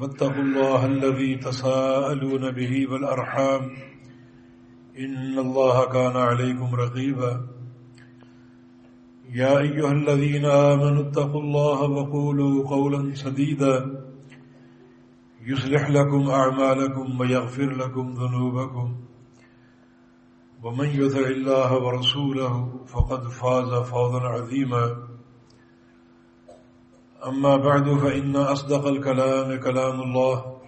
واتقوا الله الذي تساءلون به والأرحام إن الله كان عليكم رقيبا. يا أيها الذين آمنوا اتقوا الله وقولوا قولا سديدا. يصلح لكم أعمالكم ويغفر لكم ذنوبكم. ومن يثع الله ورسوله فقد فاز فوضا عظيما. أما بعد فإن أصدق الكلام كلام الله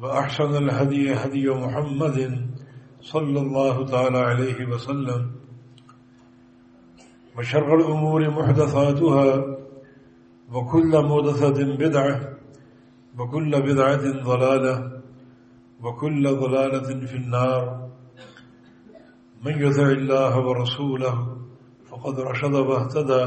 وأحسن الهدي هدي محمد صلى الله تعالى عليه وسلم وشر الأمور محدثاتها وكل مدثة بدعة وكل بدعة ضلالة وكل ضلالة في النار من يثع الله ورسوله فقد رشد واهتدى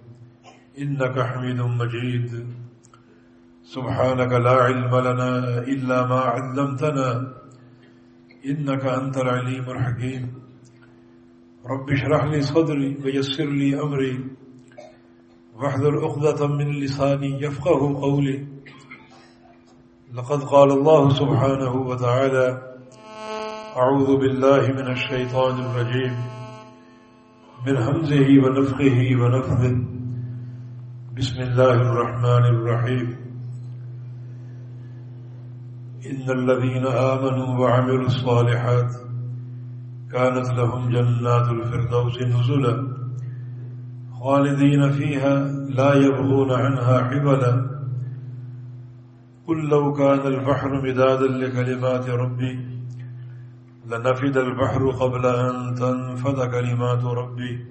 إنك حميد مجيد. سبحانك لا علم لنا إلا ما علمتنا. إنك أنت العليم الحكيم. رب اشرح لي صدري ويسر لي أمري. واحذر أخذة من لساني يفقه قولي. لقد قال الله سبحانه وتعالى أعوذ بالله من الشيطان الرجيم. من همزه ونفخه ونفذه بسم الله الرحمن الرحيم. إن الذين آمنوا وعملوا الصالحات كانت لهم جنات الفردوس نزلا خالدين فيها لا يبغون عنها حبلا. قل لو كان البحر مدادا لكلمات ربي لنفد البحر قبل أن تنفد كلمات ربي.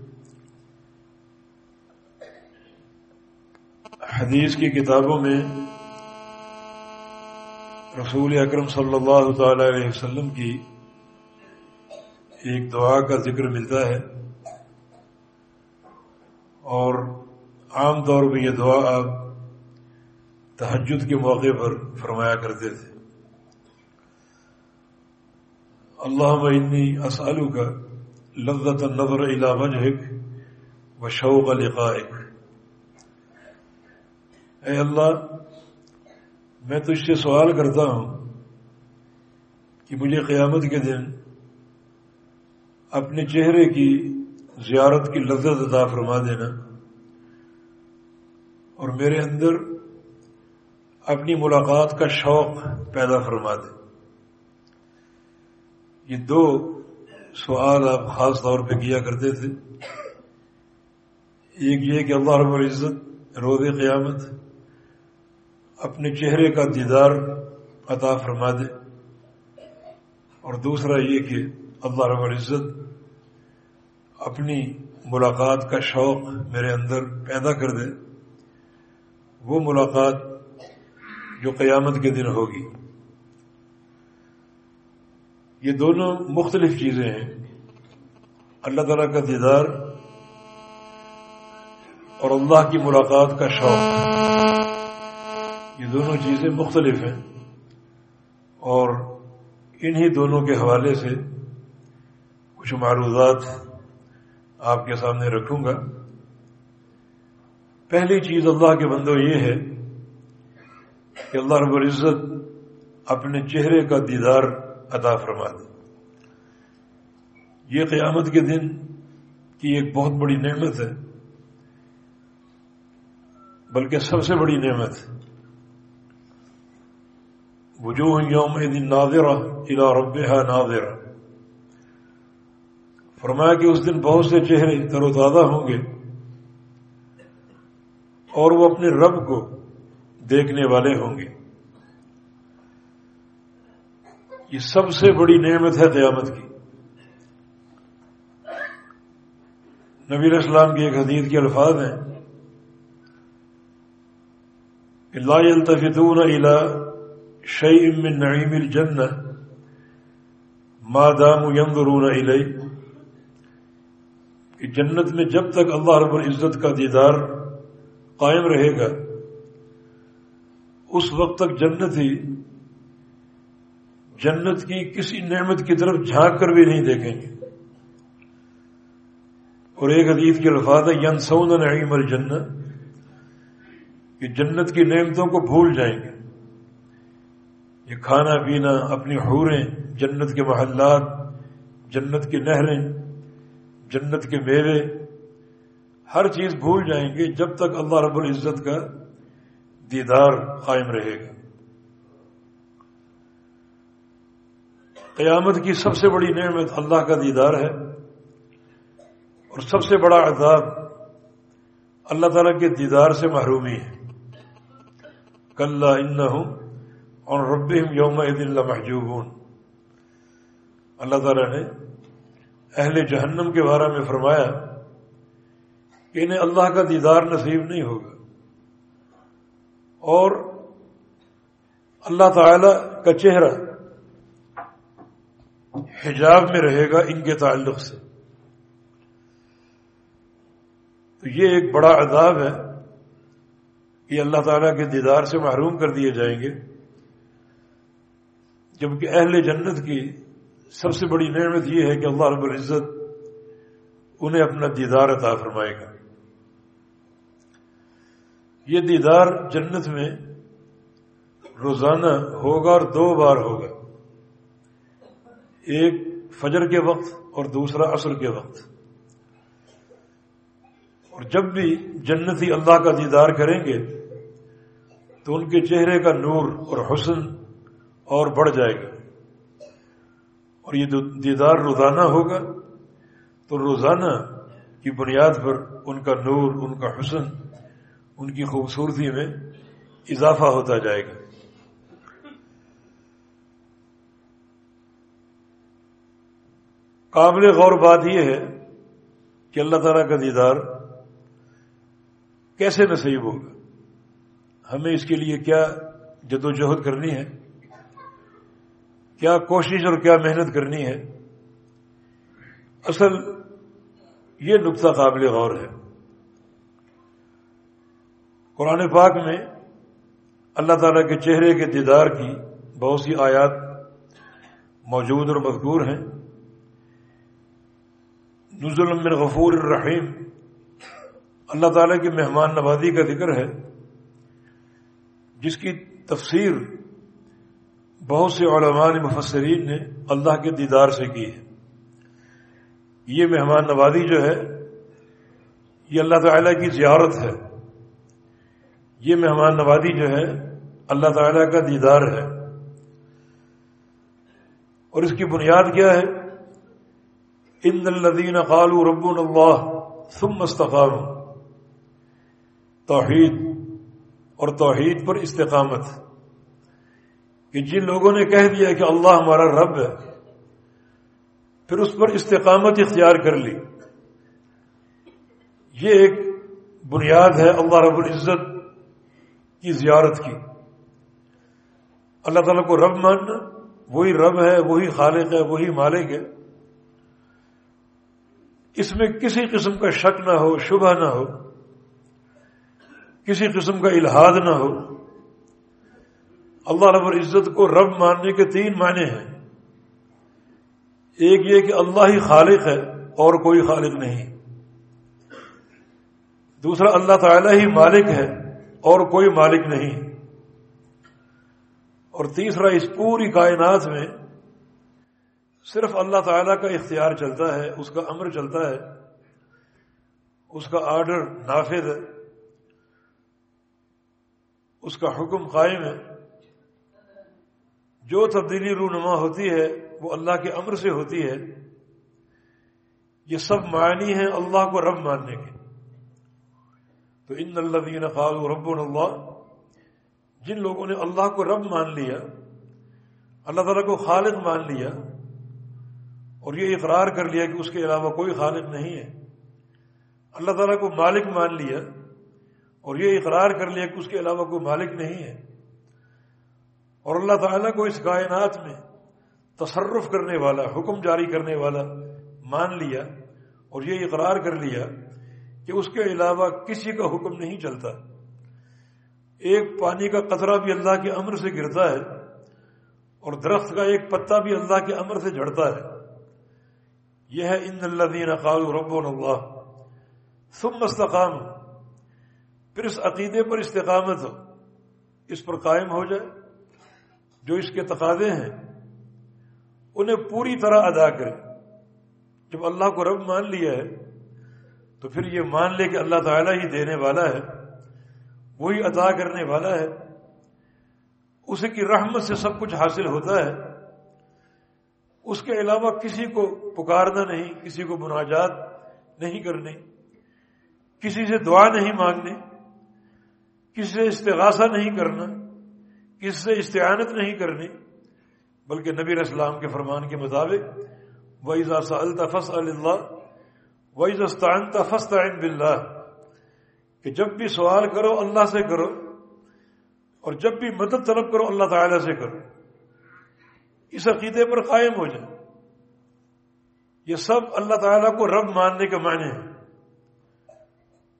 حدیث کی کتابوں میں رسول اکرم صلی اللہ تعالی علیہ وسلم کی ایک دعا کا ذکر ملتا ہے اور عام طور پہ یہ دعا آپ تحجد کے موقع پر فرمایا کرتے تھے۔ اللہ انی اسالو کا لذت النظر الى وجهك وشوق لقائك اے اللہ، میں تجھ سے سوال کرتا ہوں کہ مجھے قیامت کے دن اپنے چہرے کی زیارت کی لذت عطا فرما دینا اور میرے اندر اپنی ملاقات کا شوق پیدا فرما دے۔ یہ دو سوال آپ خاص طور پہ کیا کرتے تھے۔ ایک یہ کہ اللہ رب العزت روز قیامت اپنے چہرے کا دیدار عطا فرما دے۔ اور دوسرا یہ کہ اللہ رب العزت اپنی ملاقات کا شوق میرے اندر پیدا کر دے۔ وہ ملاقات جو قیامت کے دن ہوگی۔ یہ دونوں مختلف چیزیں ہیں۔ اللہ تعالیٰ کا دیدار اور اللہ کی ملاقات کا شوق۔ یہ دونوں چیزیں مختلف ہیں اور انہی دونوں کے حوالے سے کچھ معروضات آپ کے سامنے رکھوں گا۔ پہلی چیز اللہ کے بندوں یہ ہے کہ اللہ رب العزت اپنے چہرے کا دیدار عطا فرما دے۔ یہ قیامت کے دن کی ایک بہت بڑی نعمت ہے، بلکہ سب سے بڑی نعمت وجوہ یوم دن نادرہ الا رب فرمایا کہ اس دن بہت سے چہرے تر و تازہ ہوں گے۔ اور وہ اپنے رب کو دیکھنے والے ہوں گے۔ یہ سب سے بڑی نعمت ہے قیامت کی۔ نبی اسلام کی ایک حدیث کے الفاظ ہیں۔ لا يلتفتون الى شيء من نعيم الجنة ما داموا ينظرون إليه. کہ جنت میں جب تک اللہ رب العزت کا دیدار قائم رہے گا، اس وقت تک جنت ہی جنت کی کسی نعمت کی طرف جھانک کر بھی نہیں دیکھیں گے۔ اور ایک حدیث کے الفاظ ہے ین نعیم الجنت کہ جنت کی نعمتوں کو بھول جائیں گے۔ یہ کھانا پینا، اپنی حوریں، جنت کے محلات، جنت کی نہریں، جنت کے میوے، ہر چیز بھول جائیں گے جب تک اللہ رب العزت کا دیدار قائم رہے گا۔ قیامت کی سب سے بڑی نعمت اللہ کا دیدار ہے اور سب سے بڑا عذاب اللہ تعالیٰ کے دیدار سے محرومی ہے۔ کل ان اور رب یوم دل محجوب اللہ تعالیٰ نے اہل جہنم کے بارے میں فرمایا کہ انہیں اللہ کا دیدار نصیب نہیں ہوگا۔ اور اللہ تعالی کا چہرہ حجاب میں رہے گا ان کے تعلق سے۔ تو یہ ایک بڑا عذاب ہے کہ اللہ تعالیٰ کے دیدار سے محروم کر دیے جائیں گے۔ جبکہ اہل جنت کی سب سے بڑی نعمت یہ ہے کہ اللہ رب العزت انہیں اپنا دیدار عطا فرمائے گا۔ یہ دیدار جنت میں روزانہ ہوگا اور دو بار ہوگا۔ ایک فجر کے وقت اور دوسرا عصر کے وقت۔ اور جب بھی جنتی اللہ کا دیدار کریں گے تو ان کے چہرے کا نور اور حسن اور بڑھ جائے گا۔ اور یہ دیدار روزانہ ہوگا، تو روزانہ کی بنیاد پر ان کا نور، ان کا حسن، ان کی خوبصورتی میں اضافہ ہوتا جائے گا۔ قابل غور بات یہ ہے کہ اللہ تعالیٰ کا دیدار کیسے نصیب ہوگا؟ ہمیں اس کے لیے کیا جدوجہد کرنی ہے؟ کیا کوشش اور کیا محنت کرنی ہے؟ اصل یہ نقطہ قابل غور ہے۔ قرآن پاک میں اللہ تعالیٰ کے چہرے کے دیدار کی بہت سی آیات موجود اور مذکور ہیں۔ نزل من غفور الرحیم۔ اللہ تعالیٰ کی مہمان نوازی کا ذکر ہے، جس کی تفسیر بہت سے علماء مفسرین نے اللہ کے دیدار سے کی ہے۔ یہ مہمان نوازی جو ہے، یہ اللہ تعالیٰ کی زیارت ہے۔ یہ مہمان نوازی جو ہے، اللہ تعالیٰ کا دیدار ہے۔ اور اس کی بنیاد کیا ہے؟ ان الذين قالوا ربنا اللہ ثم استقاموا۔ توحید اور توحید پر استقامت۔ کہ جن لوگوں نے کہہ دیا کہ اللہ ہمارا رب ہے، پھر اس پر استقامت اختیار کر لی۔ یہ ایک بنیاد ہے اللہ رب العزت کی زیارت کی۔ اللہ تعالیٰ کو رب ماننا، وہی رب ہے، وہی خالق ہے، وہی مالک ہے۔ اس میں کسی قسم کا شک نہ ہو، شبہ نہ ہو، کسی قسم کا الحاد نہ ہو۔ اللہ رب العزت کو رب ماننے کے تین معنی ہیں۔ ایک یہ کہ اللہ ہی خالق ہے اور کوئی خالق نہیں۔ دوسرا، اللہ تعالی ہی مالک ہے اور کوئی مالک نہیں۔ اور تیسرا، اس پوری کائنات میں صرف اللہ تعالیٰ کا اختیار چلتا ہے، اس کا امر چلتا ہے۔ اس کا آرڈر نافذ ہے۔ اس کا حکم قائم ہے۔ جو تبدیلی رونما ہوتی ہے، وہ اللہ کے امر سے ہوتی ہے۔ یہ سب معنی ہیں اللہ کو رب ماننے کے۔ تو ان اللہ دین قالوا رب اللہ، جن لوگوں نے اللہ کو رب مان لیا، اللہ تعالیٰ کو خالق مان لیا، اور یہ اقرار کر لیا کہ اس کے علاوہ کوئی خالق نہیں ہے۔ اللہ تعالیٰ کو مالک مان لیا، اور یہ اقرار کر لیا کہ اس کے علاوہ کوئی مالک نہیں ہے۔ اور اللہ تعالیٰ کو اس کائنات میں تصرف کرنے والا، حکم جاری کرنے والا مان لیا اور یہ اقرار کر لیا کہ اس کے علاوہ کسی کا حکم نہیں چلتا۔ ایک پانی کا قطرہ بھی اللہ کے امر سے گرتا ہے اور درخت کا ایک پتا بھی اللہ کے امر سے جھڑتا ہے۔ یہ ہے ان اللہ دین اقال رب اللہ۔ ثم مستقام پھر اس عقیدے پر استقامت ہو۔ اس پر قائم ہو جائے۔ جو اس کے تقاضے ہیں، انہیں پوری طرح ادا کرے جب اللہ کو رب مان لیا ہے، تو پھر یہ مان لے کہ اللہ تعالیٰ ہی دینے والا ہے، وہی ادا کرنے والا ہے۔ اسے کی رحمت سے سب کچھ حاصل ہوتا ہے۔ اس کے علاوہ کسی کو پکارنا نہیں، کسی کو مناجات نہیں کرنے کسی سے دعا نہیں مانگنے کسی سے استغاثہ نہیں کرنا۔ کسی سے استعانت نہیں کرنی، بلکہ نبی اسلام کے فرمان کے مطابق ویزا الطفص اللہ ویزستان تفسطین بلّہ کہ جب بھی سوال کرو اللہ سے کرو، اور جب بھی مدد طلب کرو اللہ تعالی سے کرو۔ اس عقیدے پر قائم ہو جائے یہ سب اللہ تعالیٰ کو رب ماننے کے معنی ہیں۔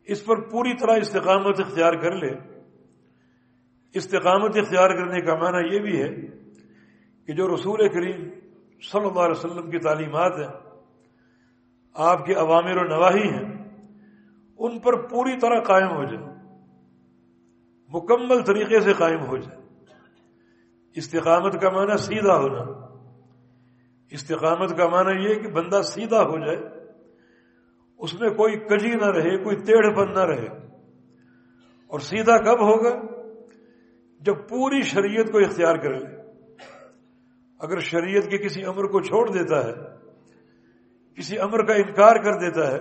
اس پر پوری طرح استقامت اختیار کر لے۔ استقامت اختیار کرنے کا معنی یہ بھی ہے کہ جو رسول کریم صلی اللہ علیہ وسلم کی تعلیمات ہیں، آپ کے عوامر و نواحی ہیں، ان پر پوری طرح قائم ہو جائے مکمل طریقے سے قائم ہو جائے استقامت کا معنی سیدھا ہونا۔ استقامت کا معنی یہ کہ بندہ سیدھا ہو جائے، اس میں کوئی کجی نہ رہے، کوئی ٹیڑھ پن نہ رہے۔ اور سیدھا کب ہوگا؟ جب پوری شریعت کو اختیار کر لے اگر شریعت کے کسی امر کو چھوڑ دیتا ہے، کسی امر کا انکار کر دیتا ہے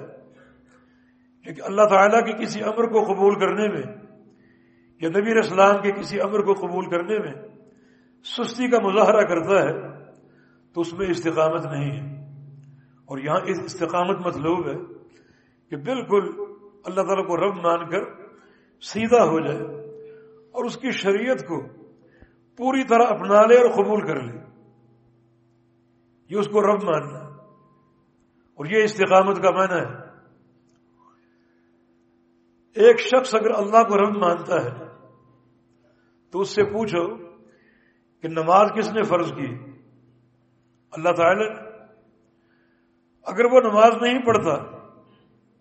کہ اللہ تعالیٰ کے کسی امر کو قبول کرنے میں یا نبی اسلام کے کسی امر کو قبول کرنے میں سستی کا مظاہرہ کرتا ہے، تو اس میں استقامت نہیں ہے۔ اور یہاں استقامت مطلوب ہے کہ بالکل اللہ تعالیٰ کو رب مان کر سیدھا ہو جائے۔ اور اس کی شریعت کو پوری طرح اپنا لے اور قبول کر لے۔ یہ اس کو رب ماننا اور یہ استقامت کا معنی ہے۔ ایک شخص اگر اللہ کو رب مانتا ہے، تو اس سے پوچھو کہ نماز کس نے فرض کی؟ اللہ تعالی نے۔ اگر وہ نماز نہیں پڑھتا،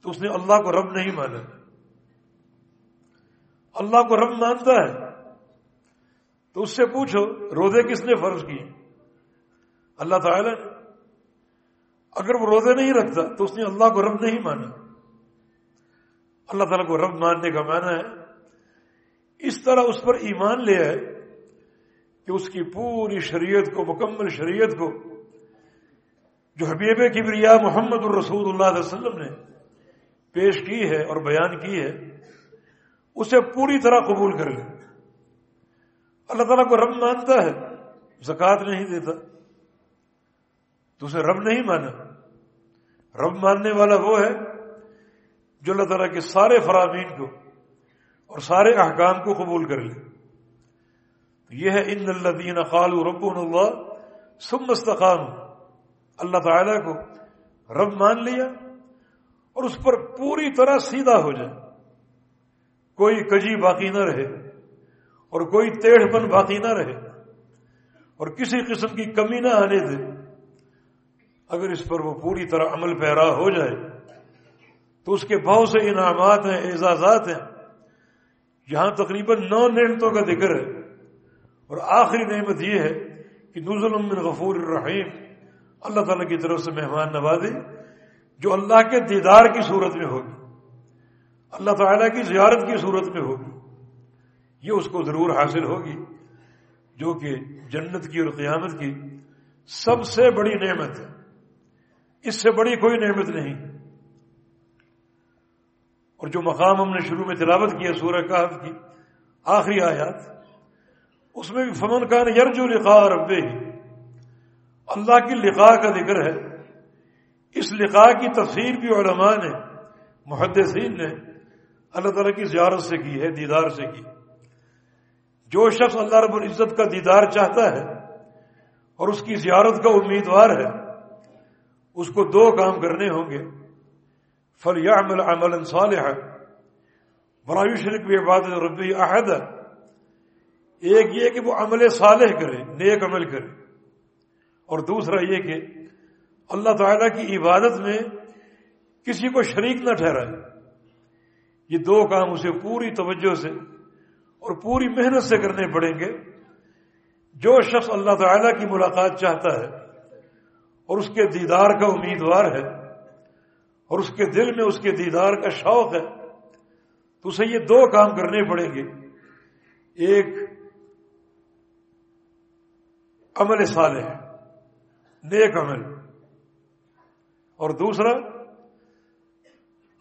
تو اس نے اللہ کو رب نہیں مانا۔ اللہ کو رب مانتا ہے تو اس سے پوچھو، روزے کس نے فرض کی اللہ تعالی اگر وہ روزے نہیں رکھتا تو اس نے اللہ کو رب نہیں مانا۔ اللہ تعالیٰ کو رب ماننے کا معنی ہے، اس طرح اس پر ایمان لے آئے کہ اس کی پوری شریعت کو، مکمل شریعت کو، جو حبیب کبریا محمد الرسول اللہ علیہ وسلم نے پیش کی ہے اور بیان کی ہے اسے پوری طرح قبول کر لے۔ اللہ تعالیٰ کو رب مانتا ہے، زکوٰۃ نہیں دیتا۔ تو اسے رب نہیں مانا۔ رب ماننے والا وہ ہے جو اللہ تعالیٰ کے سارے فرامین کو اور سارے احکام کو قبول کر لے۔ یہ ہے، ان اللہ دین قال رب اللہ سم مستقام اللہ تعالیٰ کو رب مان لیا اور اس پر پوری طرح سیدھا ہو جائے۔ کوئی کجی باقی نہ رہے اور کوئی ٹیڑھ پن باقی نہ رہے اور کسی قسم کی کمی نہ آنے دے، اگر اس پر وہ پوری طرح عمل پیرا ہو جائے، تو اس کے بہت سے انعامات ہیں، اعزازات ہیں۔ یہاں تقریباً نو نعمتوں کا ذکر ہے۔ اور آخری نعمت یہ ہے کہ نزل من غفور الرحیم، اللہ تعالیٰ کی طرف سے مہمان نوازی جو اللہ کے دیدار کی صورت میں ہوگی۔ اللہ تعالیٰ کی زیارت کی صورت میں ہوگی۔ یہ اس کو ضرور حاصل ہوگی جو کہ جنت کی اور قیامت کی سب سے بڑی نعمت ہے۔ اس سے بڑی کوئی نعمت نہیں۔ اور جو مقام ہم نے شروع میں تلاوت کیا سورہ کہف کی، آخری آیات، اس میں بھی فمن کان یرجو لقاء رب اللہ کی لقاء کا ذکر ہے۔ اس لقاء کی تفسیر بھی علماء نے، محدثین نے اللہ تعالیٰ کی زیارت سے کی ہے، دیدار سے کی جو شخص اللہ رب العزت کا دیدار چاہتا ہے اور اس کی زیارت کا امیدوار ہے، اس کو دو کام کرنے ہوں گے۔ فل یا عمل عمل صالح برائے شرک بھی عبادت ربی عہد ایک یہ کہ وہ عمل صالح کرے، نیک عمل کرے۔ اور دوسرا یہ کہ اللہ تعالیٰ کی عبادت میں کسی کو شریک نہ ٹھہرائے۔ یہ دو کام اسے پوری توجہ سے اور پوری محنت سے کرنے پڑیں گے۔ جو شخص اللہ تعالیٰ کی ملاقات چاہتا ہے اور اس کے دیدار کا امیدوار ہے اور اس کے دل میں اس کے دیدار کا شوق ہے، تو اسے یہ دو کام کرنے پڑیں گے۔ ایک، عمل صالح، نیک عمل۔ اور دوسرا،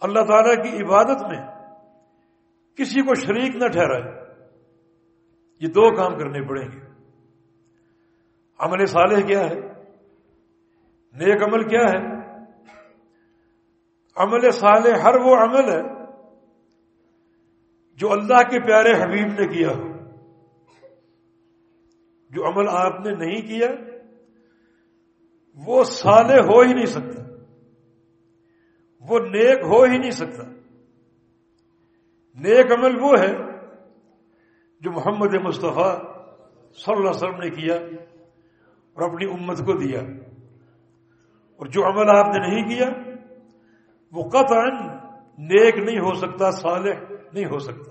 اللہ تعالی کی عبادت میں کسی کو شریک نہ ٹھہرائے۔ یہ دو کام کرنے پڑیں گے۔ عمل صالح کیا ہے؟ نیک عمل کیا ہے؟ عمل صالح ہر وہ عمل ہے جو اللہ کے پیارے حبیب نے کیا ہو۔ جو عمل آپ نے نہیں کیا، وہ صالح ہو ہی نہیں سکتا۔ وہ نیک ہو ہی نہیں سکتا۔ نیک عمل وہ ہے جو محمد مصطفیٰ صلی اللہ علیہ وسلم نے کیا اور اپنی امت کو دیا اور جو عمل آپ نے نہیں کیا، وہ قطعا نیک نہیں ہو سکتا، صالح نہیں ہو سکتا۔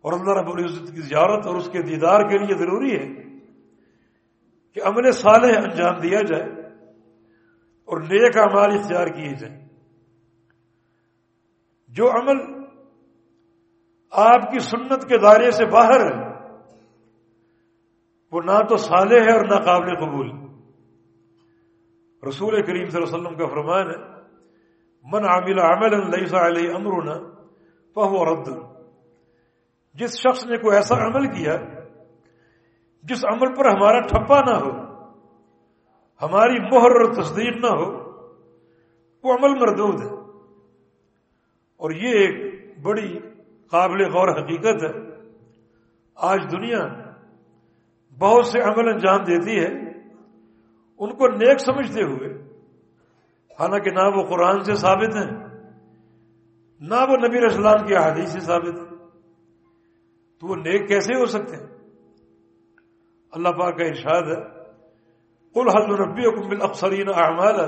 اور اللہ رب العزت کی زیارت اور اس کے دیدار کے لیے ضروری ہے کہ عمل صالح انجام دیا جائے اور نیک اعمال اختیار کیے جائیں۔ جو عمل آپ کی سنت کے دائرے سے باہر ہے، وہ نہ تو صالح ہے اور نہ قابل قبول۔ رسول کریم صلی اللہ علیہ وسلم کا فرمان ہے، من عامل عمل لیس علیہ امرنا فهو رد۔ جس شخص نے کوئی ایسا عمل کیا، جس عمل پر ہمارا ٹھپا نہ ہو، ہماری مہر اور تصدیق نہ ہو، وہ عمل مردود ہے۔ اور یہ ایک بڑی قابل غور حقیقت ہے۔ آج دنیا بہت سے عمل انجام دیتی ہے۔ ان کو نیک سمجھتے ہوئے، حالانکہ نہ وہ قرآن سے ثابت ہیں، نہ وہ نبی اسلام کی احادیث سے ثابت ہے تو وہ نیک کیسے ہو سکتے ہیں؟ اللہ پاک کا ارشاد ہے کل حل ربی بال افسرین احمد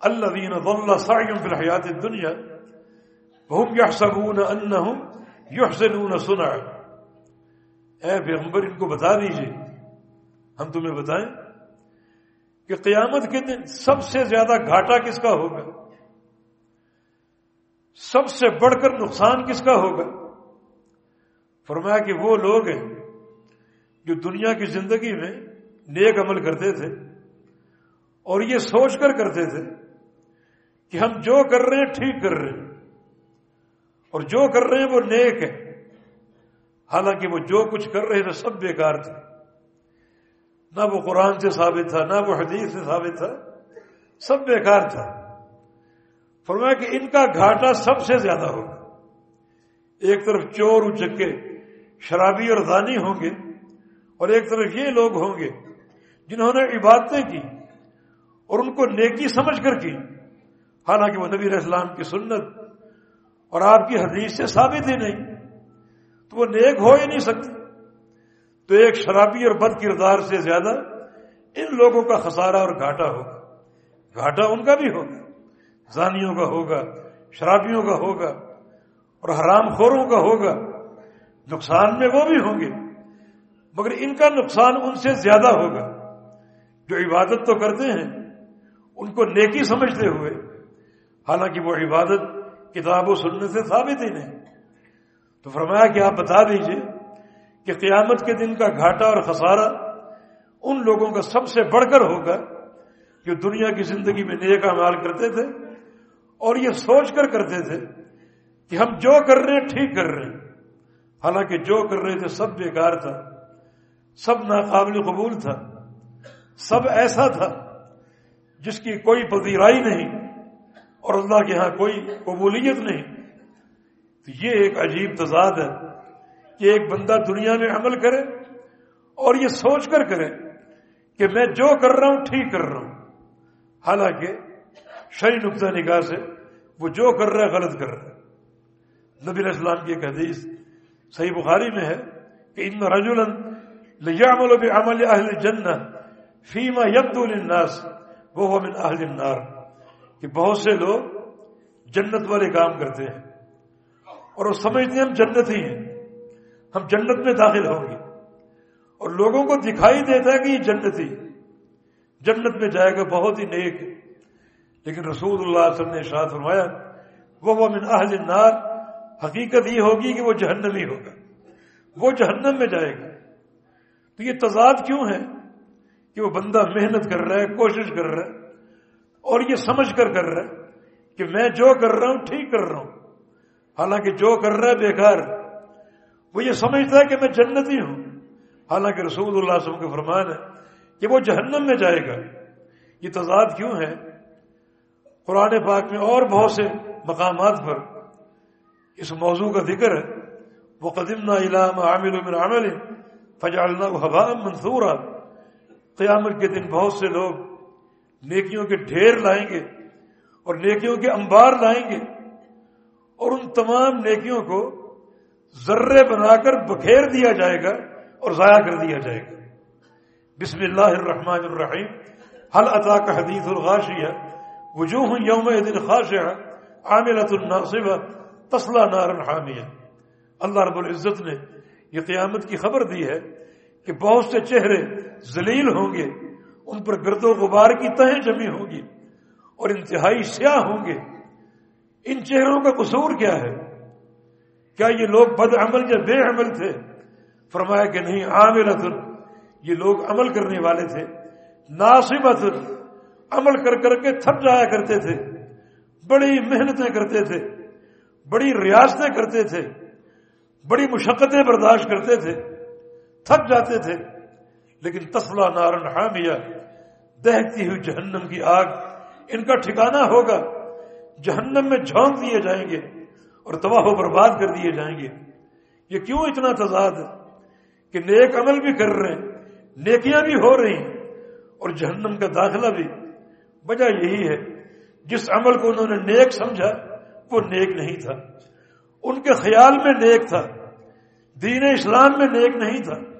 اللہ دین فی الحیات دنیا بہم یا سبون ان یحسنون سنا اے پیغمبر، ان کو بتا دیجیے۔ ہم تمہیں بتائیں کہ قیامت کے دن سب سے زیادہ گھاٹا کس کا ہوگا؟ سب سے بڑھ کر نقصان کس کا ہوگا؟ فرمایا کہ وہ لوگ ہیں جو دنیا کی زندگی میں نیک عمل کرتے تھے اور یہ سوچ کر کرتے تھے کہ ہم جو کر رہے ہیں، ٹھیک کر رہے ہیں۔ اور جو کر رہے ہیں وہ نیک ہے حالانکہ وہ جو کچھ کر رہے تھے سب بیکار تھے۔ نہ وہ قرآن سے ثابت تھا، نہ وہ حدیث سے ثابت تھا۔ سب بیکار تھا۔ فرمایا کہ ان کا گھاٹا سب سے زیادہ ہوگا۔ ایک طرف چور اچکے شرابی اور دانی ہوں گے، اور ایک طرف یہ لوگ ہوں گے جنہوں نے عبادتیں کی اور ان کو نیکی سمجھ کر کی۔ حالانکہ وہ نبی اسلام کی سنت اور آپ کی حدیث سے ثابت ہی نہیں۔ تو وہ نیک ہو ہی نہیں سکتے۔ تو ایک شرابی اور بد کردار سے زیادہ ان لوگوں کا خسارہ اور گھاٹا ہوگا۔ گھاٹا ان کا بھی ہوگا۔ زانیوں کا ہوگا، شرابیوں کا ہوگا اور حرام خوروں کا ہوگا۔ نقصان میں وہ بھی ہوں گے۔ مگر ان کا نقصان ان سے زیادہ ہوگا۔ جو عبادت تو کرتے ہیں، ان کو نیکی سمجھتے ہوئے۔ حالانکہ وہ عبادت کتاب و سننے سے ثابت ہی نہیں۔ تو فرمایا کہ آپ بتا دیجیے کہ قیامت کے دن کا گھاٹا اور خسارہ ان لوگوں کا سب سے بڑھ کر ہوگا جو دنیا کی زندگی میں نیک مال کرتے تھے اور یہ سوچ کر کرتے تھے کہ ہم جو کر رہے ہیں ٹھیک کر رہے ہیں۔ حالانکہ جو کر رہے تھے سب بیکار تھا، سب ناقابل قبول تھا، سب ایسا تھا جس کی کوئی پذیرائی نہیں۔ اور اللہ کے ہاں کوئی قبولیت نہیں۔ تو یہ ایک عجیب تضاد ہے کہ ایک بندہ دنیا میں عمل کرے اور یہ سوچ کر کرے کہ میں جو کر رہا ہوں ٹھیک کر رہا ہوں۔ حالانکہ شری نقطہ نگاہ سے وہ جو کر رہا ہے غلط کر رہا ہے۔ نبی اسلام کی ایک حدیث صحیح بخاری میں ہے کہ ان رجولن لیعمل بعمل اہل جنہ فیما یبدو للناس وہ من اہل النار۔ کہ بہت سے لوگ جنت والے کام کرتے ہیں اور وہ سمجھتے ہیں ہم جنت ہی ہیں، ہم جنت میں داخل ہوں گے۔ اور لوگوں کو دکھائی دیتا ہے کہ یہ جنت ہی جنت میں جائے گا بہت ہی نیک۔ لیکن رسول اللہ صلی اللہ علیہ وسلم نے ارشاد فرمایا، وہ من اہل النار، حقیقت یہ ہوگی کہ وہ جہنمی ہوگا۔ وہ جہنم میں جائے گا۔ تو یہ تضاد کیوں ہے کہ وہ بندہ محنت کر رہا ہے، کوشش کر رہا ہے؟ اور یہ سمجھ کر کر رہا ہے کہ میں جو کر رہا ہوں، ٹھیک کر رہا ہوں۔ حالانکہ جو کر رہا ہے بیکار وہ یہ سمجھتا ہے کہ میں جنتی ہوں۔ حالانکہ رسول اللہ علیہ وسلم کے فرمان ہے کہ وہ جہنم میں جائے گا۔ یہ تضاد کیوں ہے؟ قرآن پاک میں اور بہت سے مقامات پر اس موضوع کا ذکر ہے۔ وہ قدیم علام عامل عامل فجا اللہ حبا منصورہ قیامت کے دن بہت سے لوگ نیکیوں کے ڈھیر لائیں گے اور نیکیوں کے انبار لائیں گے اور ان تمام نیکیوں کو ذرے بنا کر بکھیر دیا جائے گا اور ضائع کر دیا جائے گا۔ بسم اللہ الرحمن الرحیم۔ حل عطا کا حدیث الغاشیہ؟ وجوہ یوم دن خاشع عاملت الناصبہ تسلا نار حامیہ۔ اللہ رب العزت نے یہ قیامت کی خبر دی ہے کہ بہت سے چہرے ذلیل ہوں گے۔ ان پر گرد و غبار کی تہیں جمی ہوگی اور انتہائی سیاہ ہوں گے۔ ان چہروں کا قصور کیا ہے؟ کیا یہ لوگ بد عمل یا بے عمل تھے؟ فرمایا کہ نہیں عامل یہ لوگ عمل کرنے والے تھے۔ ناصب عمل کر کر کے تھک جایا کرتے تھے۔ بڑی محنتیں کرتے تھے۔ بڑی ریاستیں کرتے تھے۔ بڑی مشقتیں برداشت کرتے تھے۔ تھک جاتے تھے۔ لیکن تسلا نارن حامیہ، دہتی ہوئی جہنم کی آگ، ان کا ٹھکانہ ہوگا۔ جہنم میں جھونک دیے جائیں گے اور تباہ و برباد کر دیے جائیں گے۔ یہ کیوں اتنا تضاد؟ ہے کہ نیک عمل بھی کر رہے ہیں، نیکیاں بھی ہو رہی ہیں اور جہنم کا داخلہ بھی۔ وجہ یہی ہے، جس عمل کو انہوں نے نیک سمجھا، وہ نیک نہیں تھا۔ ان کے خیال میں نیک تھا، دین اسلام میں نیک نہیں تھا۔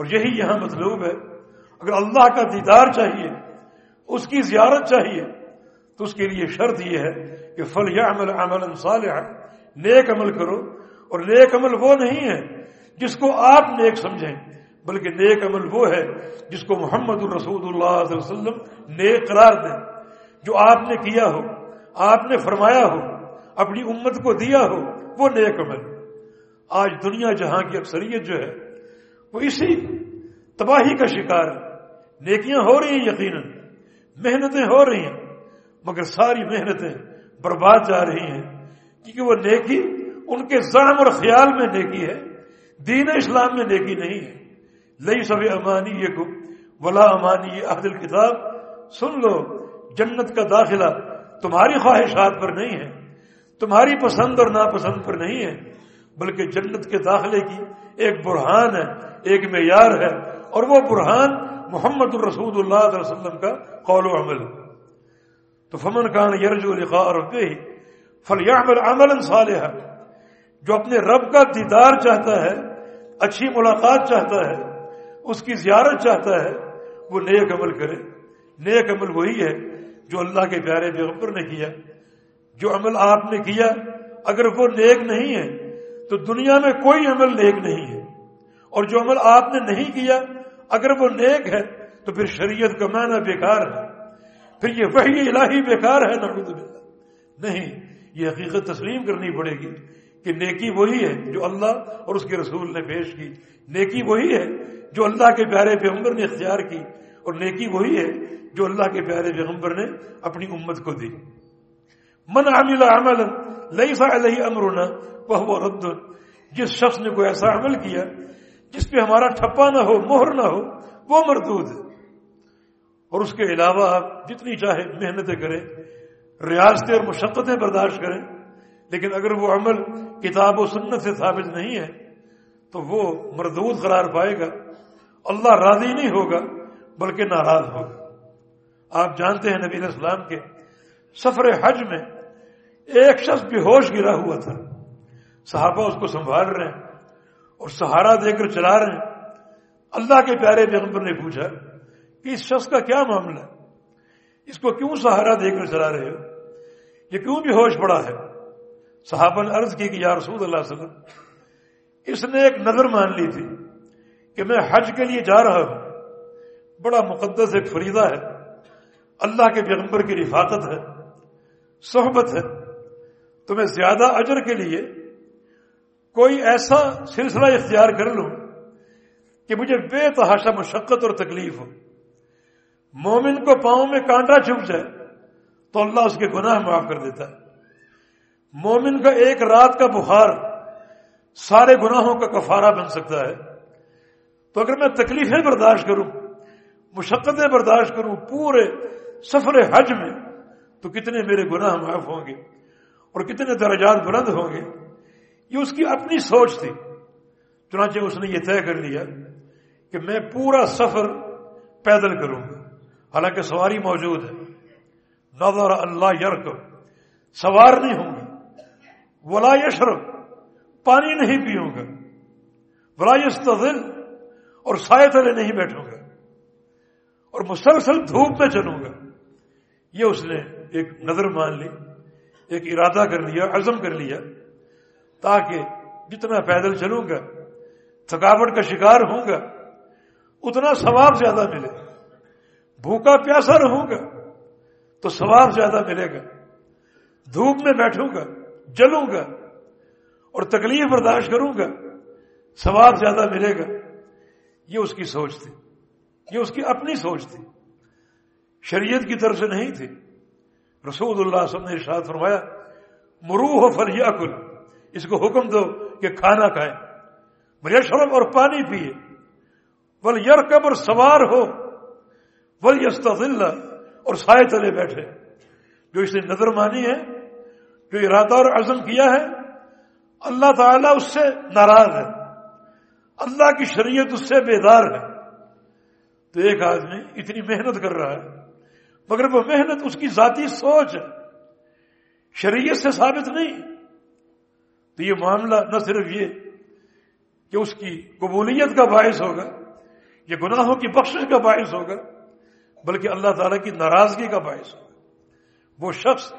اور یہی یہاں مطلوب ہے۔ اگر اللہ کا دیدار چاہیے، اس کی زیارت چاہیے، تو اس کے لیے شرط یہ ہے کہ فل یا عمل عمل صالح نیک عمل کرو۔ اور نیک عمل وہ نہیں ہے جس کو آپ نیک سمجھیں، بلکہ نیک عمل وہ ہے جس کو محمد الرسول اللہ علیہ وسلم نیک قرار دیں۔ جو آپ نے کیا ہو، آپ نے فرمایا ہو، اپنی امت کو دیا ہو، وہ نیک عمل۔ آج دنیا جہاں کی اکثریت جو ہے وہ اسی تباہی کا شکار ہے نیکیاں ہو رہی ہیں یقیناً، محنتیں ہو رہی ہیں، مگر ساری محنتیں برباد جا رہی ہیں۔ کیونکہ وہ نیکی ان کے زعم اور خیال میں نیکی ہے، دین اسلام میں نیکی نہیں ہے۔ لئی سب امانی یہ کو ولا امانی یہ عہد الکتاب۔ سن لو، جنت کا داخلہ تمہاری خواہشات پر نہیں ہے، تمہاری پسند اور ناپسند پر نہیں ہے۔ بلکہ جنت کے داخلے کی ایک برہان ہے، ایک معیار ہے۔ اور وہ برہان محمد الرسود اللہ علیہ وسلم کا قول و عمل۔ تو فمن کان یرجو لقاء ربه فلیعمل عملا صالحا۔ جو اپنے رب کا دیدار چاہتا ہے، اچھی ملاقات چاہتا ہے، اس کی زیارت چاہتا ہے، وہ نیک عمل کرے۔ نیک عمل وہی ہے جو اللہ کے پیارے پیغمبر نے کیا۔ جو عمل آپ نے کیا، اگر وہ نیک نہیں ہے تو دنیا میں کوئی عمل نیک نہیں ہے۔ اور جو عمل آپ نے نہیں کیا، اگر وہ نیک ہے، تو پھر شریعت کا معنی بیکار ہے۔ پھر یہ وہی الہی بیکار ہے، نعوذ باللہ۔ نہیں، یہ حقیقت تسلیم کرنی پڑے گی کہ نیکی وہی ہے جو اللہ اور اس کے رسول نے پیش کی۔ نیکی وہی ہے جو اللہ کے پیارے پیغمبر نے اختیار کی۔ اور نیکی وہی ہے جو اللہ کے پیارے پیغمبر نے اپنی امت کو دی۔ من عمل عملا لیس علیہ امرنا وہ رد، جس شخص نے کوئی ایسا عمل کیا جس پہ ہمارا ٹھپا نہ ہو، مہر نہ ہو، وہ مردود ہے۔ اور اس کے علاوہ آپ جتنی چاہے محنتیں کریں، ریاستیں اور مشقتیں برداشت کریں، لیکن اگر وہ عمل کتاب و سنت سے ثابت نہیں ہے، تو وہ مردود قرار پائے گا۔ اللہ راضی نہیں ہوگا، بلکہ ناراض ہوگا۔ آپ جانتے ہیں نبی علیہ السلام کے سفر حج میں ایک شخص بے ہوش گرا ہوا تھا۔ صحابہ اس کو سنبھال رہے ہیں اور سہارا دے کر چلا رہے ہیں۔ اللہ کے پیارے پیغمبر نے پوچھا کہ اس شخص کا کیا معاملہ ہے؟ اس کو کیوں سہارا دے کر چلا رہے ہو؟ یہ کیوں بھی ہوش پڑا ہے؟ صحابہ نے عرض کی کہ یا رسول اللہ علیہ وسلم، اس نے ایک نظر مان لی تھی کہ میں حج کے لیے جا رہا ہوں۔ بڑا مقدس ایک فریدہ ہے۔ اللہ کے پیغمبر کی رفاقت ہے، صحبت ہے۔ تو میں زیادہ اجر کے لیے کوئی ایسا سلسلہ اختیار کر لوں کہ مجھے بے تحاشا مشقت اور تکلیف ہو۔ مومن کو پاؤں میں کانٹا چھپ جائے تو اللہ اس کے گناہ معاف کر دیتا۔ ہے مومن کا ایک رات کا بخار سارے گناہوں کا کفارہ بن سکتا ہے۔ تو اگر میں تکلیفیں برداشت کروں، مشقتیں برداشت کروں پورے سفر حج میں، تو کتنے میرے گناہ معاف ہوں گے اور کتنے درجات بلند ہوں گے۔ یہ اس کی اپنی سوچ تھی۔ چنانچہ اس نے یہ طے کر لیا کہ میں پورا سفر پیدل کروں گا۔ حالانکہ سواری موجود ہے۔ نظر اللہ یرک سوار نہیں ہوں گا ولا یشرب۔ پانی نہیں پیوں گا۔ ولا یستظل۔ اور سائے تلے نہیں بیٹھوں گا۔ اور مسلسل دھوپ میں چلوں گا۔ یہ اس نے ایک نظر مان لی، ایک ارادہ کر لیا، عزم کر لیا۔ تاکہ جتنا پیدل چلوں گا، تھکاوٹ کا شکار ہوں گا، اتنا ثواب زیادہ ملے بھوکا پیاسا رہوں گا، تو ثواب زیادہ ملے گا۔ دھوپ میں بیٹھوں گا، جلوں گا اور تکلیف برداشت کروں گا، ثواب زیادہ ملے گا۔ یہ اس کی سوچ تھی، یہ اس کی اپنی سوچ تھی۔ شریعت کی طرف سے نہیں تھی۔ رسول اللہ صلی اللہ نے ارشاد فرمایا، مروح فلیا کل اس کو حکم دو کہ کھانا کھائے بریشرم اور پانی پیے ول یرکب اور سوار ہو۔ ول یست اور سائے تلے بیٹھے۔ جو اس نے نظر مانی ہے، جو ارادہ اور عزم کیا ہے، اللہ تعالیٰ اس سے ناراض ہے۔ اللہ کی شریعت اس سے بیدار ہے۔ تو ایک آدمی اتنی محنت کر رہا ہے، مگر وہ محنت اس کی ذاتی سوچ ہے شریعت سے ثابت نہیں۔ تو یہ معاملہ نہ صرف یہ کہ اس کی قبولیت کا باعث ہوگا، یہ گناہوں کی بخشش کا باعث ہوگا، بلکہ اللہ تعالیٰ کی ناراضگی کا باعث ہوگا۔ وہ شخص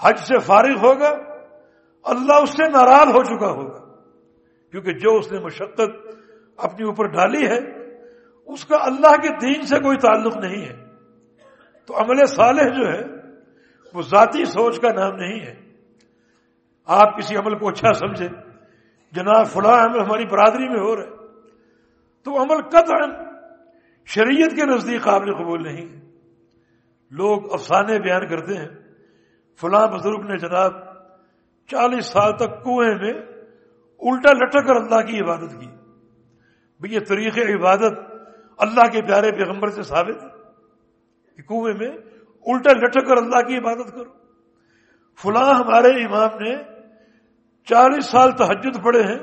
حج سے فارغ ہوگا، اللہ اس سے ناراض ہو چکا ہوگا، کیونکہ جو اس نے مشقت اپنی اوپر ڈالی ہے، اس کا اللہ کے دین سے کوئی تعلق نہیں ہے۔ تو عمل صالح جو ہے، وہ ذاتی سوچ کا نام نہیں ہے۔ آپ کسی عمل کو اچھا سمجھیں۔ جناب فلاں عمل ہماری برادری میں ہو رہا ہے۔ تو عمل قطعا شریعت کے نزدیک قابل قبول نہیں لوگ افسانے بیان کرتے ہیں۔ فلاں بزرگ نے جناب چالیس سال تک کنویں میں الٹا لٹک کر اللہ کی عبادت کی۔ بھئی یہ طریق عبادت اللہ کے پیارے پیغمبر سے ثابت ہے۔ کہ کنویں میں الٹا لٹک کر اللہ کی عبادت کرو۔ فلاں ہمارے امام نے چالیس سال تحجد پڑے ہیں،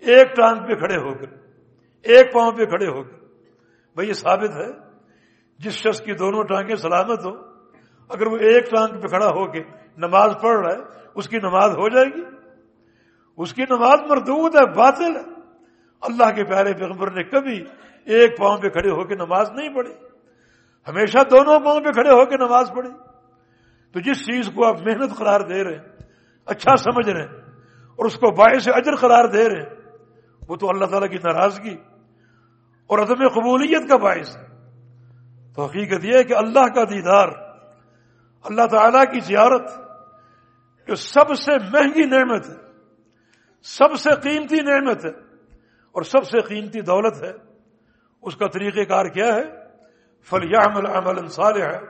ایک ٹانگ پہ کھڑے ہو کر، ایک پاؤں پہ کھڑے ہو کر۔ بھائی یہ ثابت ہے، جس شخص کی دونوں ٹانگیں سلامت ہو اگر وہ ایک ٹانگ پہ کھڑا ہو کے نماز پڑھ رہا ہے، اس کی نماز ہو جائے گی۔ اس کی نماز مردود ہے، باطل ہے۔ اللہ کے پیارے پیغمبر نے کبھی ایک پاؤں پہ کھڑے ہو کے نماز نہیں پڑھی۔ ہمیشہ دونوں پاؤں پہ کھڑے ہو کے نماز پڑھی۔ تو جس چیز کو آپ محنت قرار دے رہے ہیں اچھا سمجھ رہے ہیں اور اس کو باعث اجر قرار دے رہے ہیں۔ وہ تو اللہ تعالیٰ کی ناراضگی اور عدم قبولیت کا باعث ہے۔ تو حقیقت یہ ہے کہ اللہ کا دیدار، اللہ تعالیٰ کی زیارت جو سب سے مہنگی نعمت ہے، سب سے قیمتی نعمت ہے اور سب سے قیمتی دولت ہے، اس کا طریقہ کار کیا ہے؟ فلیہ عمل عمل صالح ہے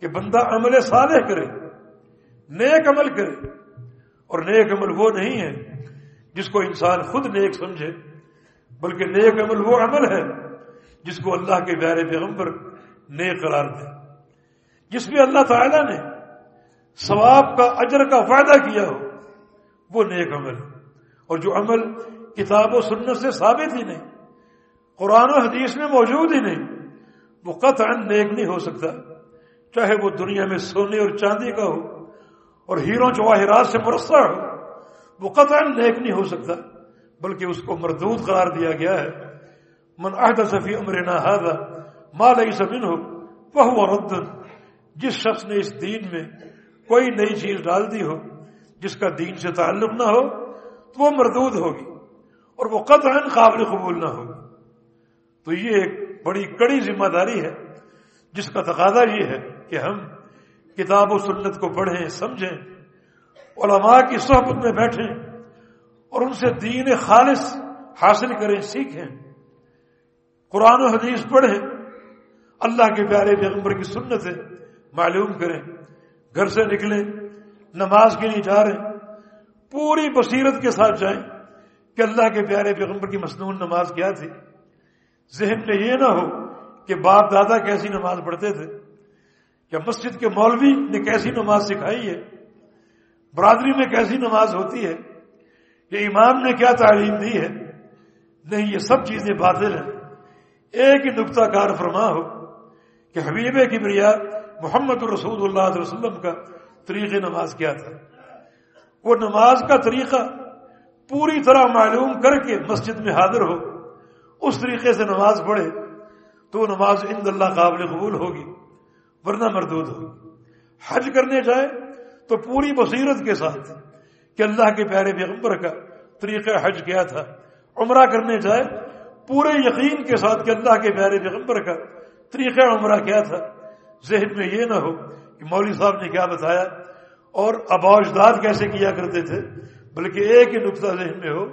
کہ بندہ عمل صالح کرے، نیک عمل کرے۔ اور نیک عمل وہ نہیں ہے جس کو انسان خود نیک سمجھے، بلکہ نیک عمل وہ عمل ہے جس کو اللہ کے پیارے پیغمبر نیک قرار دے۔ جس میں اللہ تعالی نے ثواب کا اجر کا فائدہ کیا ہو، وہ نیک عمل اور جو عمل کتاب و سنت سے ثابت ہی نہیں، قرآن و حدیث میں موجود ہی نہیں، وہ قطعا نیک نہیں ہو سکتا، چاہے وہ دنیا میں سونے اور چاندی کا ہو۔ اور ہیروں جواہرات سے مرسہ ہو وہ قطعا نیک نہیں ہو سکتا، بلکہ اس کو مردود قرار دیا گیا ہے۔ من عہد صفی امرنا هذا ما ليس منه، فهو رد۔ جس شخص نے اس دین میں کوئی نئی چیز ڈال دی ہو، جس کا دین سے تعلق نہ ہو، تو وہ مردود ہوگی اور وہ قطعا قابل قبول نہ ہوگی۔ تو یہ ایک بڑی کڑی ذمہ داری ہے، جس کا تقاضا یہ ہے کہ ہم کتاب و سنت کو پڑھیں، سمجھیں، علماء کی صحبت میں بیٹھیں اور ان سے دین خالص حاصل کریں، سیکھیں۔ قرآن و حدیث پڑھیں۔ اللہ کے پیارے پیغمبر کی سنت ہے معلوم کریں۔ گھر سے نکلیں، نماز کے لیے جا رہے پوری بصیرت کے ساتھ جائیں کہ اللہ کے پیارے پیغمبر کی مصنون نماز کیا تھی۔ ذہن میں یہ نہ ہو کہ باپ دادا کیسی نماز پڑھتے تھے۔ یا مسجد کے مولوی نے کیسی نماز سکھائی ہے؟ برادری میں کیسی نماز ہوتی ہے؟ یہ امام نے کیا تعلیم دی ہے؟ نہیں، یہ سب چیزیں باطل ہیں۔ ایک ہی نقطہ کار فرما ہو کہ حبیب کی بریا محمد الرسول اللہ علیہ وسلم کا طریق نماز کیا تھا؟ وہ نماز کا طریقہ پوری طرح معلوم کر کے مسجد میں حاضر ہو، اس طریقے سے نماز پڑھے تو نماز عند اللہ قابل قبول ہوگی۔ ورنہ مردود ہوگی حج کرنے جائے تو پوری بصیرت کے ساتھ کہ اللہ کے پیارے پیغمبر کا طریقہ حج کیا تھا۔ عمرہ کرنے جائے، پورے یقین کے ساتھ کہ اللہ کے پیارے پیغمبر کا طریقہ عمرہ کیا تھا۔ ذہن میں یہ نہ ہو کہ مولوی صاحب نے کیا بتایا اور اجداد کیسے کیا کرتے تھے، بلکہ ایک ہی نقطہ ذہن میں ہو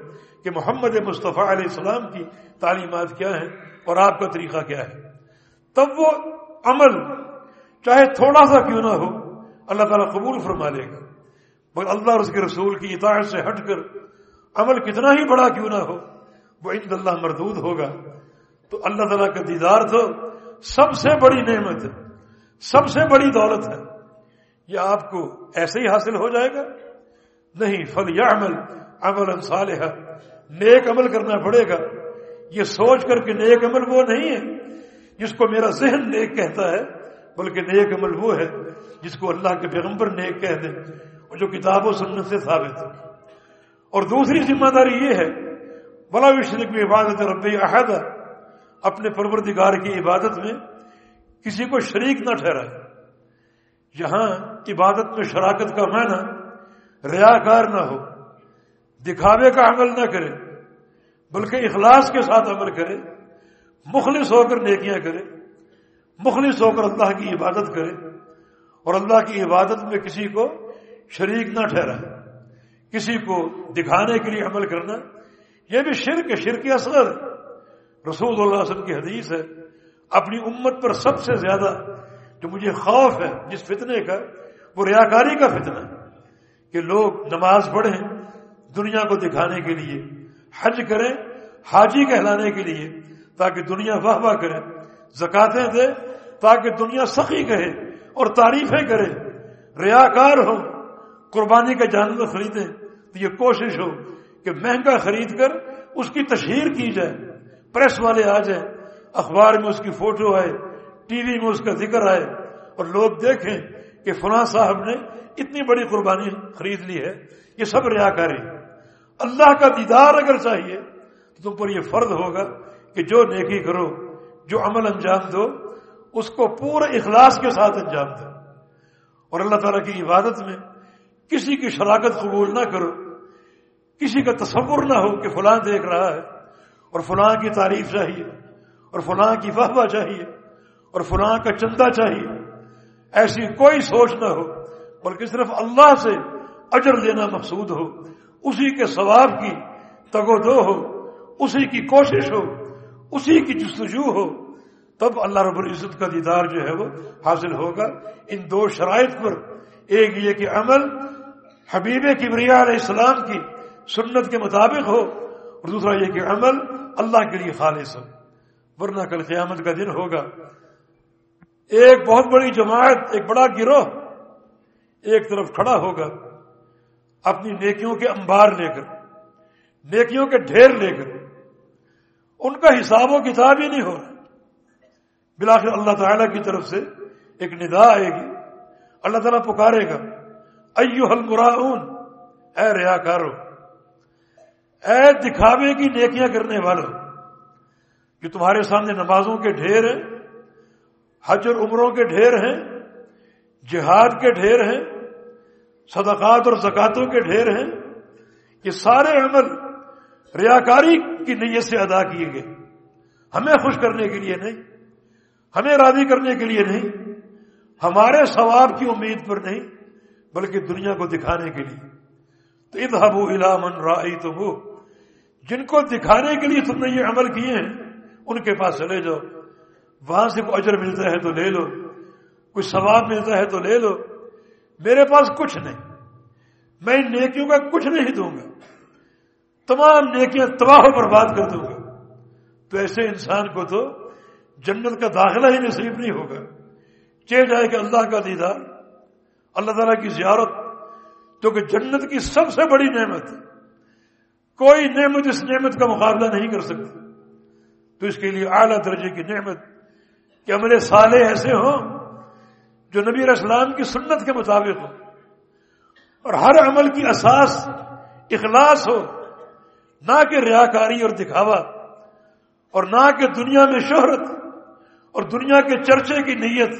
کہ محمد مصطفیٰ علیہ السلام کی تعلیمات کیا ہیں اور آپ کا طریقہ کیا ہے۔ تب وہ عمل چاہے تھوڑا سا کیوں نہ ہو، اللہ تعالیٰ قبول فرما لے گا۔ مگر اللہ اور اس کے رسول کی اطاعت سے ہٹ کر عمل کتنا ہی بڑا کیوں نہ ہو، وہ عند اللہ مردود ہوگا۔ تو اللہ تعالیٰ کا دیدار تو سب سے بڑی نعمت ہے، سب سے بڑی دولت ہے۔ یہ آپ کو ایسے ہی حاصل ہو جائے گا؟ نہیں فل یا عمل عمل صالح نیک عمل کرنا پڑے گا۔ یہ سوچ کر کے نیک عمل وہ نہیں ہے جس کو میرا ذہن نیک کہتا ہے۔ بلکہ نیک عمل وہ ہے جس کو اللہ کے پیغمبر نیک کہہ دیں اور جو کتاب و سنت سے ثابت ہے اور دوسری ذمہ داری یہ ہے بلا شریک میں عبادت رب عہدہ اپنے پروردگار کی عبادت میں کسی کو شریک نہ ٹھہرائے۔ جہاں عبادت میں شراکت کا معنی ریاکار نہ ہو، دکھاوے کا عمل نہ کرے، بلکہ اخلاص کے ساتھ عمل کرے، مخلص ہو کر نیکیاں کرے۔ مخلص ہو کر اللہ کی عبادت کرے اور اللہ کی عبادت میں کسی کو شریک نہ ٹھہرائے کسی کو دکھانے کے لیے عمل کرنا، یہ بھی شرک شرک اصغر رسول اللہ علیہ وسلم کی حدیث ہے، اپنی امت پر سب سے زیادہ جو مجھے خوف ہے، جس فتنے کا، وہ ریاکاری کا فتنہ کہ کہ لوگ نماز پڑھیں دنیا کو دکھانے کے لیے، حج کریں، حاجی کہلانے کے لیے، تاکہ دنیا واہ واہ کرے۔ زکاتیں دے تاکہ دنیا سخی کہے اور تعریفیں کرے۔ ریاکار ہو قربانی کا جانور خریدیں۔ تو یہ کوشش ہو کہ مہنگا خرید کر اس کی تشہیر کی جائے، پریس والے آ جائیں۔ اخبار میں اس کی فوٹو آئے، ٹی وی میں اس کا ذکر آئے۔ اور لوگ دیکھیں کہ فلاں صاحب نے اتنی بڑی قربانی خرید لی ہے، یہ سب ریاکاری۔ اللہ کا دیدار اگر چاہیے تو تم پر یہ فرض ہوگا کہ جو نیکی کرو، جو عمل انجام دو اس کو پورے اخلاص کے ساتھ انجام دو اور اللہ تعالیٰ کی عبادت میں کسی کی شراکت قبول نہ کرو، کسی کا تصور نہ ہو کہ فلاں دیکھ رہا ہے، اور فلاں کی تعریف چاہیے، اور فلاں کی واہ چاہیے، اور فلاں کا چندہ چاہیے۔ ایسی کوئی سوچ نہ ہو، بلکہ صرف اللہ سے اجر لینا مقصود ہو، اسی کے ثواب کی تگو دو ہو، اسی کی کوشش ہو، اسی کی جستجو ہو۔ تب اللہ رب العزت کا دیدار جو ہے وہ حاصل ہوگا۔ ان دو شرائط پر، ایک یہ کہ عمل حبیب کبریا علیہ السلام کی سنت کے مطابق ہو، اور دوسرا یہ کہ عمل اللہ کے لیے خالص ہو۔ ورنہ کل قیامت کا دن ہوگا۔ ایک بہت بڑی جماعت، ایک بڑا گروہ ایک طرف کھڑا ہوگا، اپنی نیکیوں کے انبار لے کر، نیکیوں کے ڈھیر لے کر۔ ان کا حساب و کتاب ہی نہیں ہو بلاخر اللہ تعالیٰ کی طرف سے ایک ندا آئے گی۔ اللہ تعالیٰ پکارے گا۔ ایو المراؤن اے ریا کارو اے دکھاوے کی نیکیاں کرنے والوں جو تمہارے سامنے نمازوں کے ڈھیر ہیں، حج اور عمروں کے ڈھیر ہیں، جہاد کے ڈھیر ہیں، صدقات اور زکاتوں کے ڈھیر ہیں، یہ سارے عمل ریاکاری کی نیت سے ادا کیے گئے۔ ہمیں خوش کرنے کے لیے نہیں۔ ہمیں راضی کرنے کے لیے نہیں، ہمارے ثواب کی امید پر نہیں، بلکہ دنیا کو دکھانے کے لیے۔ تو ادب علامن رائی تو وہ جن کو دکھانے کے لیے تم نے یہ عمل کیے ہیں، ان کے پاس چلے جاؤ۔ وہاں سے کوئی اجر ملتا ہے تو لے لو۔ کوئی ثواب ملتا ہے تو لے لو۔ میرے پاس کچھ نہیں۔ میں نیکیوں کا کچھ نہیں دوں گا۔ تمام نیکیاں تباہ و برباد کر دوں گا۔ تو ایسے انسان کو تو جنت کا داخلہ ہی نصیب نہیں ہوگا۔ چہ جائے کہ اللہ کا دیدار، اللہ تعالیٰ کی زیارت جو کہ جنت کی سب سے بڑی نعمت ہے۔ کوئی نعمت اس نعمت کا مقابلہ نہیں کر سکتی تو اس کے لیے اعلیٰ درجے کی نعمت کہ ہمارے سالے ایسے ہوں جو نبی علیہ السلام کی سنت کے مطابق ہو اور ہر عمل کی اساس اخلاص ہو، نہ کہ ریاکاری اور دکھاوا، اور نہ کہ دنیا میں شہرت۔ اور دنیا کے چرچے کی نیت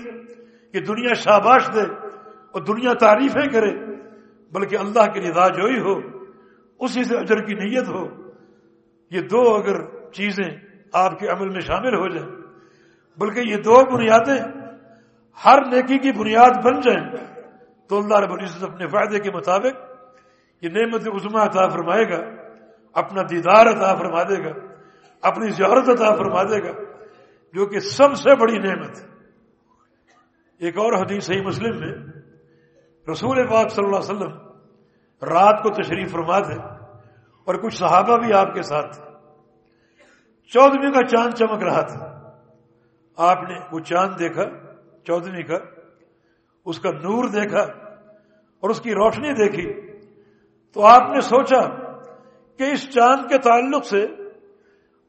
کہ دنیا شاباش دے اور دنیا تعریفیں کرے، بلکہ اللہ کی رضا جوئی ہو، اسی سے اجر کی نیت ہو۔ یہ دو اگر چیزیں آپ کے عمل میں شامل ہو جائیں، بلکہ یہ دو بنیادیں ہر نیکی کی بنیاد بن جائیں، تو اللہ رب العزت اپنے فائدے کے مطابق یہ نعمت عظما عطا فرمائے گا، اپنا دیدار عطا فرما دے گا، اپنی زیارت عطا فرما دے گا۔ جو کہ سب سے بڑی نعمت ہے۔ ایک اور حدیث صحیح مسلم میں رسول پاک صلی اللہ علیہ وسلم رات کو تشریف فرما تھے اور کچھ صحابہ بھی آپ کے ساتھ تھے۔ چودہویں کا چاند چمک رہا تھا۔ آپ نے وہ چاند دیکھا چودہویں کا، اس کا نور دیکھا اور اس کی روشنی دیکھی۔ تو آپ نے سوچا کہ اس چاند کے تعلق سے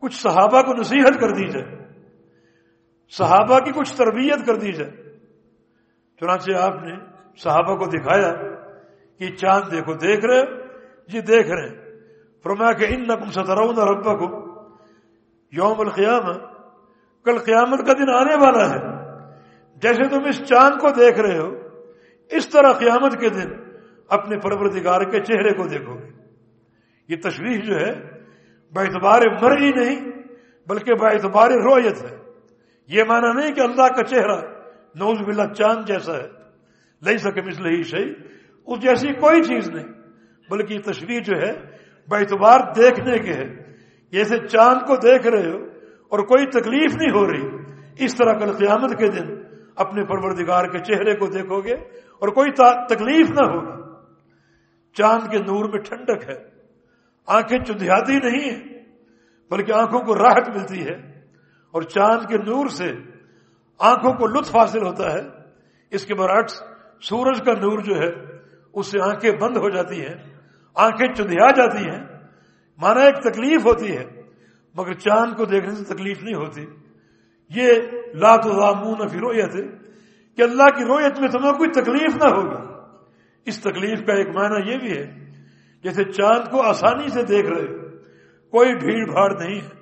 کچھ صحابہ کو نصیحت کر دی جائے۔ صحابہ کی کچھ تربیت کر دی جائے۔ چنانچہ آپ نے صحابہ کو دکھایا کہ چاند دیکھو، دیکھ رہے جی دیکھ رہے فرمایا کہ ان نقم سترون ربا کو یوم القیام کل قیامت کا دن آنے والا ہے۔ جیسے تم اس چاند کو دیکھ رہے ہو، اس طرح قیامت کے دن اپنے پروردگار کے چہرے کو دیکھو گے۔ یہ تشریح جو ہے اعتبار مرئی نہیں، بلکہ اعتبار رویت ہے۔ یہ مانا نہیں کہ اللہ کا چہرہ نوز باللہ چاند جیسا ہے، لئی سکے مسل ہی شہی اس جیسی کوئی چیز نہیں، بلکہ یہ تشریح جو ہے اعتبار دیکھنے کے ہے۔ جیسے چاند کو دیکھ رہے ہو اور کوئی تکلیف نہیں ہو رہی۔ اس طرح کل قیامت کے دن اپنے پروردگار کے چہرے کو دیکھو گے اور کوئی تکلیف نہ ہوگی چاند کے نور میں ٹھنڈک ہے۔ آنکھیں چندیاتی نہیں ہیں، بلکہ آنکھوں کو راحت ملتی ہے۔ اور چاند کے نور سے آنکھوں کو لطف حاصل ہوتا ہے، اس کے برعکس سورج کا نور جو ہے، اس سے آنکھیں بند ہو جاتی ہیں، آنکھیں چندیا جاتی ہیں مانا ایک تکلیف ہوتی ہے، مگر چاند کو دیکھنے سے تکلیف نہیں ہوتی۔ یہ لات وامون فی رویت ہے کہ اللہ کی رویت میں تمہیں کوئی تکلیف نہ ہوگی اس تکلیف کا ایک معنی یہ بھی ہے، جیسے چاند کو آسانی سے دیکھ رہے، کوئی بھیڑ بھاڑ نہیں ہے۔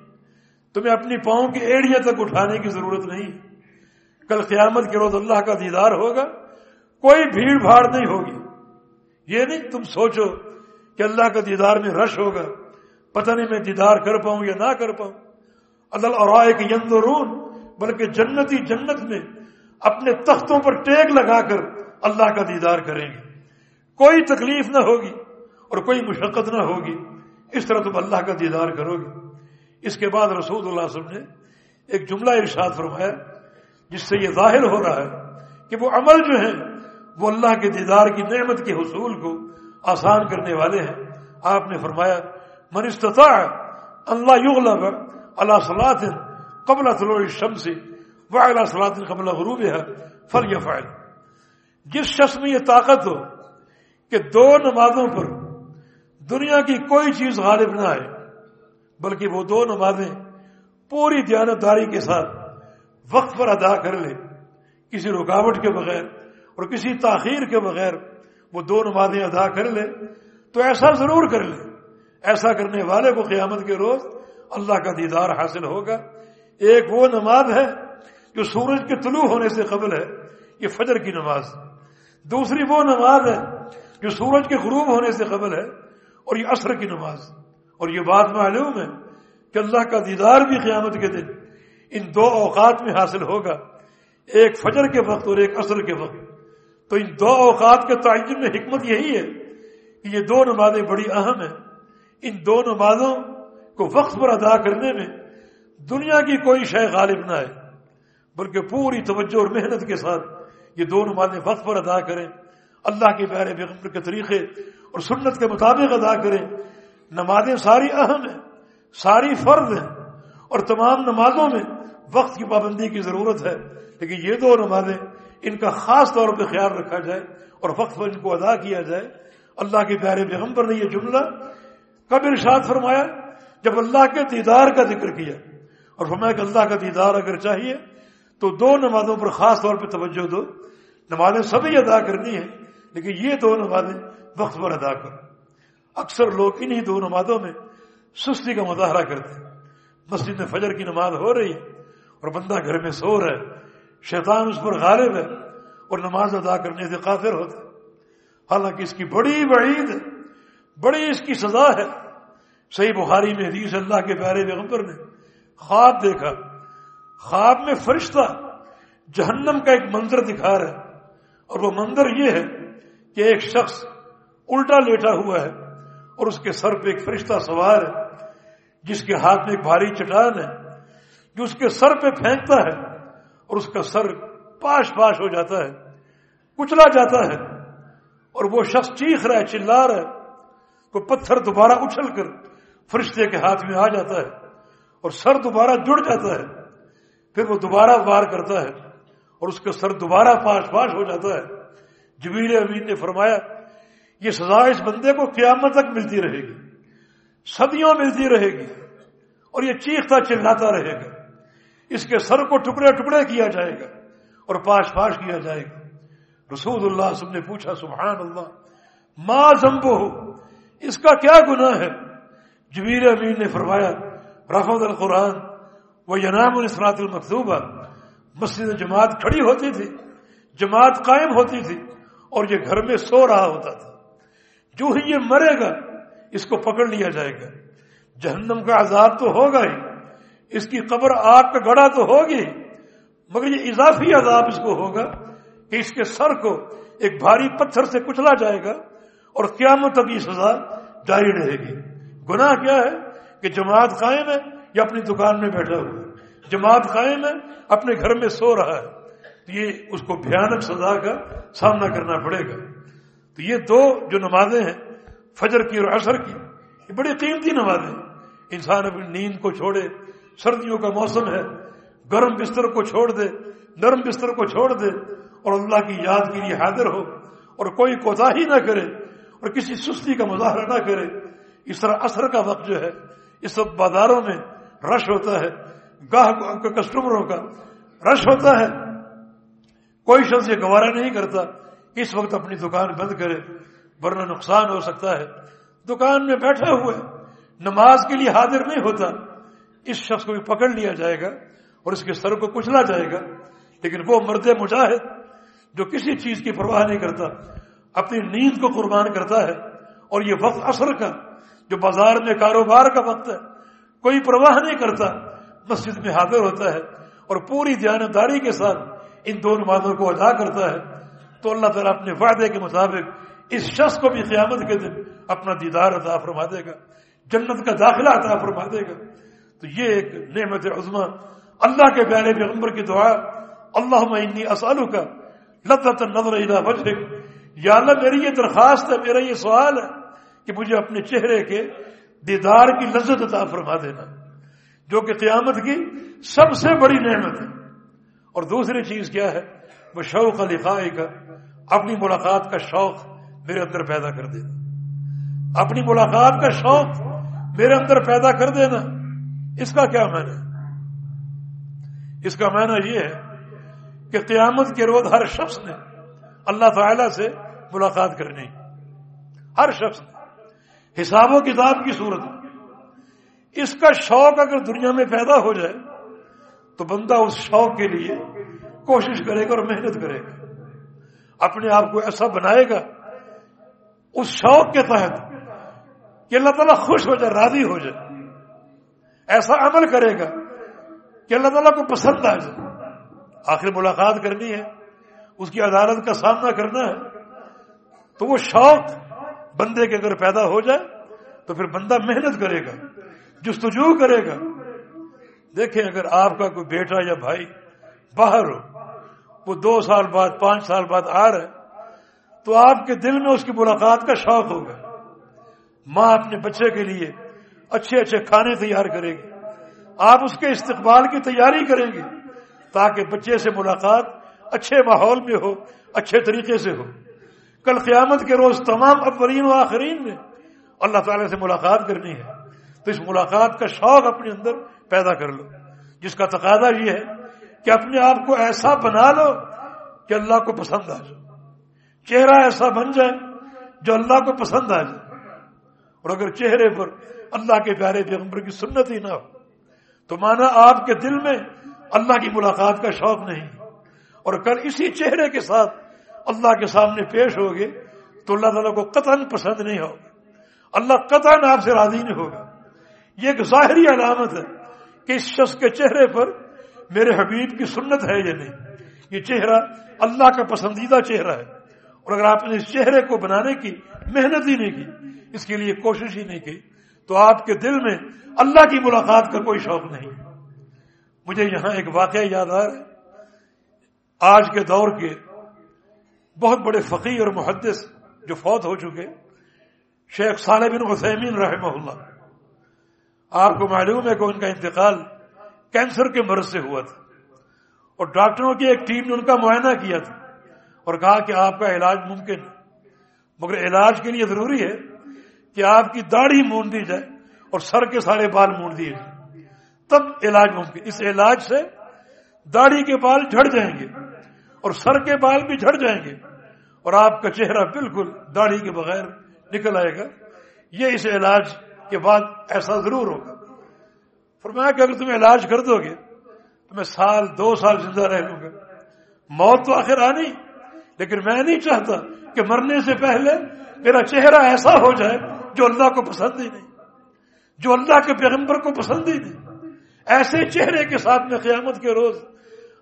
تمہیں اپنی پاؤں کی ایڑیاں تک اٹھانے کی ضرورت نہیں۔ کل قیامت کے روز اللہ کا دیدار ہوگا، کوئی بھیڑ بھاڑ نہیں ہوگی۔ یہ نہیں، تم سوچو کہ اللہ کا دیدار میں رش ہوگا۔ پتہ نہیں میں دیدار کر پاؤں یا نہ کر پاؤں۔ اللہ اور یندرون بلکہ جنتی جنت میں اپنے تختوں پر ٹیک لگا کر اللہ کا دیدار کریں گے۔ کوئی تکلیف نہ ہوگی اور کوئی مشقت نہ ہوگی۔ اس طرح تم اللہ کا دیدار کرو گے۔ اس کے بعد رسول اللہ علیہ وسلم نے ایک جملہ ارشاد فرمایا، جس سے یہ ظاہر ہو رہا ہے کہ وہ عمل جو ہیں، وہ اللہ کے دیدار کی نعمت کے حصول کو آسان کرنے والے ہیں۔ آپ نے فرمایا، من استطاع اللہ یغلب اللہ صلاح قبل طلوع الشمس وعلى صلاة قبل غروبها فلیفعل جس شخص میں یہ طاقت ہو کہ دو نمازوں پر دنیا کی کوئی چیز غالب نہ آئے بلکہ وہ دو نمازیں پوری دیانتداری کے ساتھ وقت پر ادا کر لے، کسی رکاوٹ کے بغیر اور کسی تاخیر کے بغیر وہ دو نمازیں ادا کر لے، تو ایسا ضرور کر لے۔ ایسا کرنے والے کو قیامت کے روز اللہ کا دیدار حاصل ہوگا۔ ایک وہ نماز ہے جو سورج کے طلوع ہونے سے قبل ہے، یہ فجر کی نماز۔ دوسری وہ نماز ہے جو سورج کے غروب ہونے سے قبل ہے اور یہ عصر کی نماز۔ اور یہ بات معلوم ہے کہ اللہ کا دیدار بھی قیامت کے دن ان دو اوقات میں حاصل ہوگا، ایک فجر کے وقت اور ایک عصر کے وقت۔ تو ان دو اوقات کے تعین میں حکمت یہی ہے کہ یہ دو نمازیں بڑی اہم ہیں۔ ان دو نمازوں کو وقت پر ادا کرنے میں دنیا کی کوئی شے غالب نہ ہے، بلکہ پوری توجہ اور محنت کے ساتھ یہ دو نمازیں وقت پر ادا کریں۔ اللہ کے پیارے پیغمبر کے طریقے اور سنت کے مطابق ادا کریں۔ نمازیں ساری اہم ہیں، ساری فرض ہیں، اور تمام نمازوں میں وقت کی پابندی کی ضرورت ہے۔ لیکن یہ دو نمازیں ان کا خاص طور پہ خیال رکھا جائے اور وقت پر ان کو ادا کیا جائے۔ اللہ کے پیارے پیغمبر نے یہ جملہ کب ارشاد فرمایا؟ جب اللہ کے دیدار کا ذکر کیا۔ اور فرمایا کہ اللہ کا دیدار اگر چاہیے تو دو نمازوں پر خاص طور پہ توجہ دو۔ نمازیں سبھی ادا کرنی ہیں، لیکن یہ دو نمازیں وقت پر ادا کرو۔ اکثر لوگ انہیں دو نمازوں میں سستی کا مظاہرہ کرتے مسجد میں فجر کی نماز ہو رہی ہے اور بندہ گھر میں سو رہا ہے۔ شیطان اس پر غالب ہے اور نماز ادا کرنے سے قاطر ہوتا ہے۔ حالانکہ اس کی بڑی وعید ہے، بڑی اس کی سزا ہے۔ صحیح بخاری میں حدیث اللہ کے پیارے پیغمبر نے خواب دیکھا۔ خواب میں فرشتہ جہنم کا ایک منظر دکھا رہا ہے اور وہ منظر یہ ہے کہ ایک شخص الٹا لیٹا ہوا ہے۔ اور اس کے سر پہ ایک فرشتہ سوار ہے، جس کے ہاتھ میں ایک بھاری چٹان ہے، جو اس کے سر پہ پھینکتا ہے اور اس کا سر پاش پاش ہو جاتا ہے، کچلا جاتا ہے، اور وہ شخص چیخ رہا ہے، چلا رہا ہے۔ وہ پتھر دوبارہ اچھل کر فرشتے کے ہاتھ میں آ جاتا ہے اور سر دوبارہ جڑ جاتا ہے۔ پھر وہ دوبارہ وار کرتا ہے اور اس کا سر دوبارہ پاش پاش ہو جاتا ہے۔ جبیر امین نے فرمایا یہ سزا اس بندے کو قیامت تک ملتی رہے گی، صدیوں ملتی رہے گی، اور یہ چیختا چلاتا رہے گا۔ اس کے سر کو ٹکڑے ٹکڑے کیا جائے گا اور پاش پاش کیا جائے گا۔ رسول اللہ سب نے پوچھا، سبحان اللہ ماں زمبو اس کا کیا گناہ ہے؟ جبیر امین نے فرمایا رفت القرآن وہ ینام الاسرات المقوبہ مسجد جماعت کھڑی ہوتی تھی، جماعت قائم ہوتی تھی اور یہ گھر میں سو رہا ہوتا تھا۔ جو ہی یہ مرے گا، اس کو پکڑ لیا جائے گا۔ جہنم کا عذاب تو ہوگا ہی، اس کی قبر آگ کا گڑا تو ہوگی، مگر یہ اضافی عذاب اس کو ہوگا کہ اس کے سر کو ایک بھاری پتھر سے کچلا جائے گا اور قیامت تک یہ سزا جاری رہے گی۔ گناہ کیا ہے؟ کہ جماعت قائم ہے یا اپنی دکان میں بیٹھا ہوا ہے۔ جماعت قائم ہے، اپنے گھر میں سو رہا ہے۔ یہ اس کو بھیانک سزا کا سامنا کرنا پڑے گا۔ تو یہ دو جو نمازیں ہیں، فجر کی اور عصر کی، یہ بڑی قیمتی نمازیں انسان اپنی نیند کو چھوڑے، سردیوں کا موسم ہے، گرم بستر کو چھوڑ دے، نرم بستر کو چھوڑ دے، اور اللہ کی یاد کے لیے حاضر ہو، اور کوئی کوتا ہی نہ کرے، اور کسی سستی کا مظاہرہ نہ کرے۔ اس طرح اثر کا وقت جو ہے اس وقت بازاروں میں رش ہوتا ہے، گاہ کسٹمروں کا رش ہوتا ہے۔ کوئی شخص یہ گوارا نہیں کرتا۔ اس وقت اپنی دکان بند کرے ورنہ نقصان ہو سکتا ہے۔ دکان میں بیٹھا ہوئے نماز کے لیے حاضر نہیں ہوتا۔ اس شخص کو بھی پکڑ لیا جائے گا اور اس کے سر کو کچلا جائے گا۔ لیکن وہ مرد مجاہد جو کسی چیز کی پرواہ نہیں کرتا، اپنی نیند کو قربان کرتا ہے اور یہ وقت اثر کا، جو بازار میں کاروبار کا وقت ہے، کوئی پرواہ نہیں کرتا۔ مسجد میں حاضر ہوتا ہے اور پوری دیانتداری کے ساتھ ان دو نمازوں کو ادا کرتا ہے۔ تو اللہ تعالیٰ اپنے وعدے کے مطابق اس شخص کو بھی قیامت کے دن اپنا دیدار عطا فرما دے گا، جنت کا داخلہ عطا فرما دے گا۔ تو یہ ایک نعمت عظما اللہ کے پیارے پیغمبر کی دعا اللہ انی اسالو کا لذت نظر ادا یا اللہ، میری یہ درخواست ہے، میرا یہ سوال ہے کہ مجھے اپنے چہرے کے دیدار کی لذت عطا فرما دینا۔ جو کہ قیامت کی سب سے بڑی نعمت ہے۔ اور دوسری چیز کیا ہے؟ وہ شوق لقاء کا اپنی ملاقات کا شوق میرے اندر پیدا کر دینا۔ اپنی ملاقات کا شوق میرے اندر پیدا کر دینا۔ اس کا کیا معنی؟ اس کا معنی یہ ہے کہ قیامت کے روز ہر شخص نے اللہ تعالی سے ملاقات کرنی۔ ہر شخص نے۔ حساب و کتاب کی صورت۔ اس کا شوق اگر دنیا میں پیدا ہو جائے تو بندہ اس شوق کے لیے کوشش کرے گا اور محنت کرے گا۔ اپنے آپ کو ایسا بنائے گا اس شوق کے تحت کہ اللہ تعالیٰ خوش ہو جائے، راضی ہو جائے۔ ایسا عمل کرے گا کہ اللہ تعالیٰ کو پسند آ جائے۔ آخر ملاقات کرنی ہے، اس کی عدالت کا سامنا کرنا ہے۔ تو وہ شوق بندے کے اگر پیدا ہو جائے، تو پھر بندہ محنت کرے گا، جستجو کرے گا۔ دیکھیں، اگر آپ کا کوئی بیٹا یا بھائی باہر ہو وہ دو سال بعد، پانچ سال بعد آ رہا ہے تو آپ کے دل میں اس کی ملاقات کا شوق ہوگا۔ ماں اپنے بچے کے لیے اچھے اچھے کھانے تیار کرے گی۔ آپ اس کے استقبال کی تیاری کریں گے تاکہ بچے سے ملاقات اچھے ماحول میں ہو، اچھے طریقے سے ہو۔ کل قیامت کے روز تمام اولین و آخرین میں اللہ تعالی سے ملاقات کرنی ہے۔ تو اس ملاقات کا شوق اپنے اندر پیدا کر لو۔ جس کا تقاضا یہ ہے کہ اپنے آپ کو ایسا بنا لو کہ اللہ کو پسند آ جائے۔ چہرہ ایسا بن جائے جو اللہ کو پسند آ جائے۔ اور اگر چہرے پر اللہ کے پیارے پیغمبر کی سنت ہی نہ ہو، تو مانا آپ کے دل میں اللہ کی ملاقات کا شوق نہیں۔ اور کل اسی چہرے کے ساتھ اللہ کے سامنے پیش ہوگے، تو اللہ تعالیٰ کو قطن پسند نہیں ہوگا۔ اللہ قطن آپ سے راضی نہیں ہوگا۔ یہ ایک ظاہری علامت ہے کہ اس شخص کے چہرے پر میرے حبیب کی سنت ہے یا نہیں؟ یہ چہرہ اللہ کا پسندیدہ چہرہ ہے۔ اور اگر آپ نے اس چہرے کو بنانے کی محنت ہی نہیں کی، اس کے لیے کوشش ہی نہیں کی، تو آپ کے دل میں اللہ کی ملاقات کا کوئی شوق نہیں۔ مجھے یہاں ایک واقعہ یاد آ رہا ہے۔ آج کے دور کے بہت بڑے فقیر اور محدث جو فوت ہو چکے، شیخ صالح بن حسین رحمہ اللہ۔ آپ کو معلوم ہے کہ ان کا انتقال کینسر کے مرض سے ہوا تھا۔ اور ڈاکٹروں کی ایک ٹیم نے ان کا معائنہ کیا تھا اور کہا کہ آپ کا علاج ممکن ہے۔ مگر علاج کے لیے ضروری ہے کہ آپ کی داڑھی مون دی جائے اور سر کے سارے بال مون دیے جائیں۔ تب علاج ممکن۔ اس علاج سے داڑھی کے بال جھڑ جائیں گے اور سر کے بال بھی جھڑ جائیں گے اور آپ کا چہرہ بالکل داڑھی کے بغیر نکل آئے گا۔ یہ اس علاج کے بعد ایسا ضرور ہوگا۔ فرمایا کہ اگر تم علاج کر دو گے تو میں سال دو سال زندہ رہ لوں گا۔ موت تو آخر آنی، لیکن میں نہیں چاہتا کہ مرنے سے پہلے میرا چہرہ ایسا ہو جائے جو اللہ کو پسند ہی نہیں، جو اللہ کے پیغمبر کو پسند ہی نہیں۔ ایسے چہرے کے ساتھ میں قیامت کے روز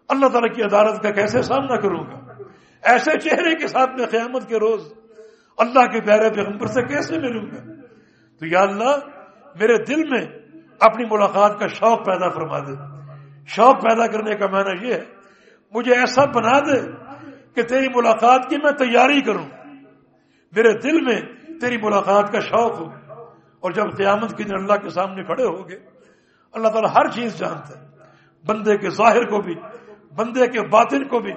اللہ تعالیٰ کی عدالت کا کیسے سامنا کروں گا؟ ایسے چہرے کے ساتھ میں قیامت کے روز اللہ کے پیارے پیغمبر سے کیسے ملوں گا؟ تو یا اللہ، میرے دل میں اپنی ملاقات کا شوق پیدا فرما دے۔ شوق پیدا کرنے کا معنی یہ ہے، مجھے ایسا بنا دے کہ تیری ملاقات کی میں تیاری کروں۔ میرے دل میں تیری ملاقات کا شوق ہو۔ اور جب قیامت کے دن اللہ کے سامنے کھڑے ہو گے، اللہ تعالیٰ ہر چیز جانتا ہے۔ بندے کے ظاہر کو بھی، بندے کے باطن کو بھی،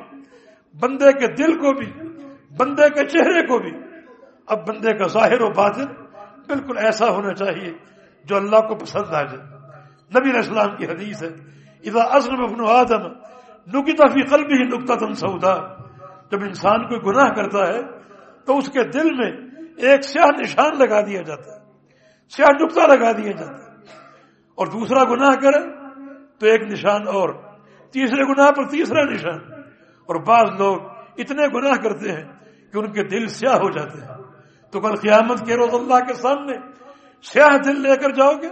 بندے کے دل کو بھی، بندے کے چہرے کو بھی۔ اب بندے کا ظاہر و باطن بالکل ایسا ہونا چاہیے جو اللہ کو پسند آ جائے۔ نبی علیہ السلام کی حدیث ہے، اذا ازلم ابن آدم نکتا فی قلبی ہی نکتا تم سودا جب انسان کوئی گناہ کرتا ہے، تو اس کے دل میں ایک سیاہ نشان لگا دیا جاتا ہے۔ سیاہ نکتا لگا دیا جاتا ہے۔ اور دوسرا گناہ کرے، تو ایک نشان اور۔ تیسرے گناہ پر تیسرا نشان۔ اور بعض لوگ اتنے گناہ کرتے ہیں کہ ان کے دل سیاہ ہو جاتے ہیں۔ تو کل قیامت کے روز اللہ کے سامنے سیاہ دل لے کر جاؤ گے۔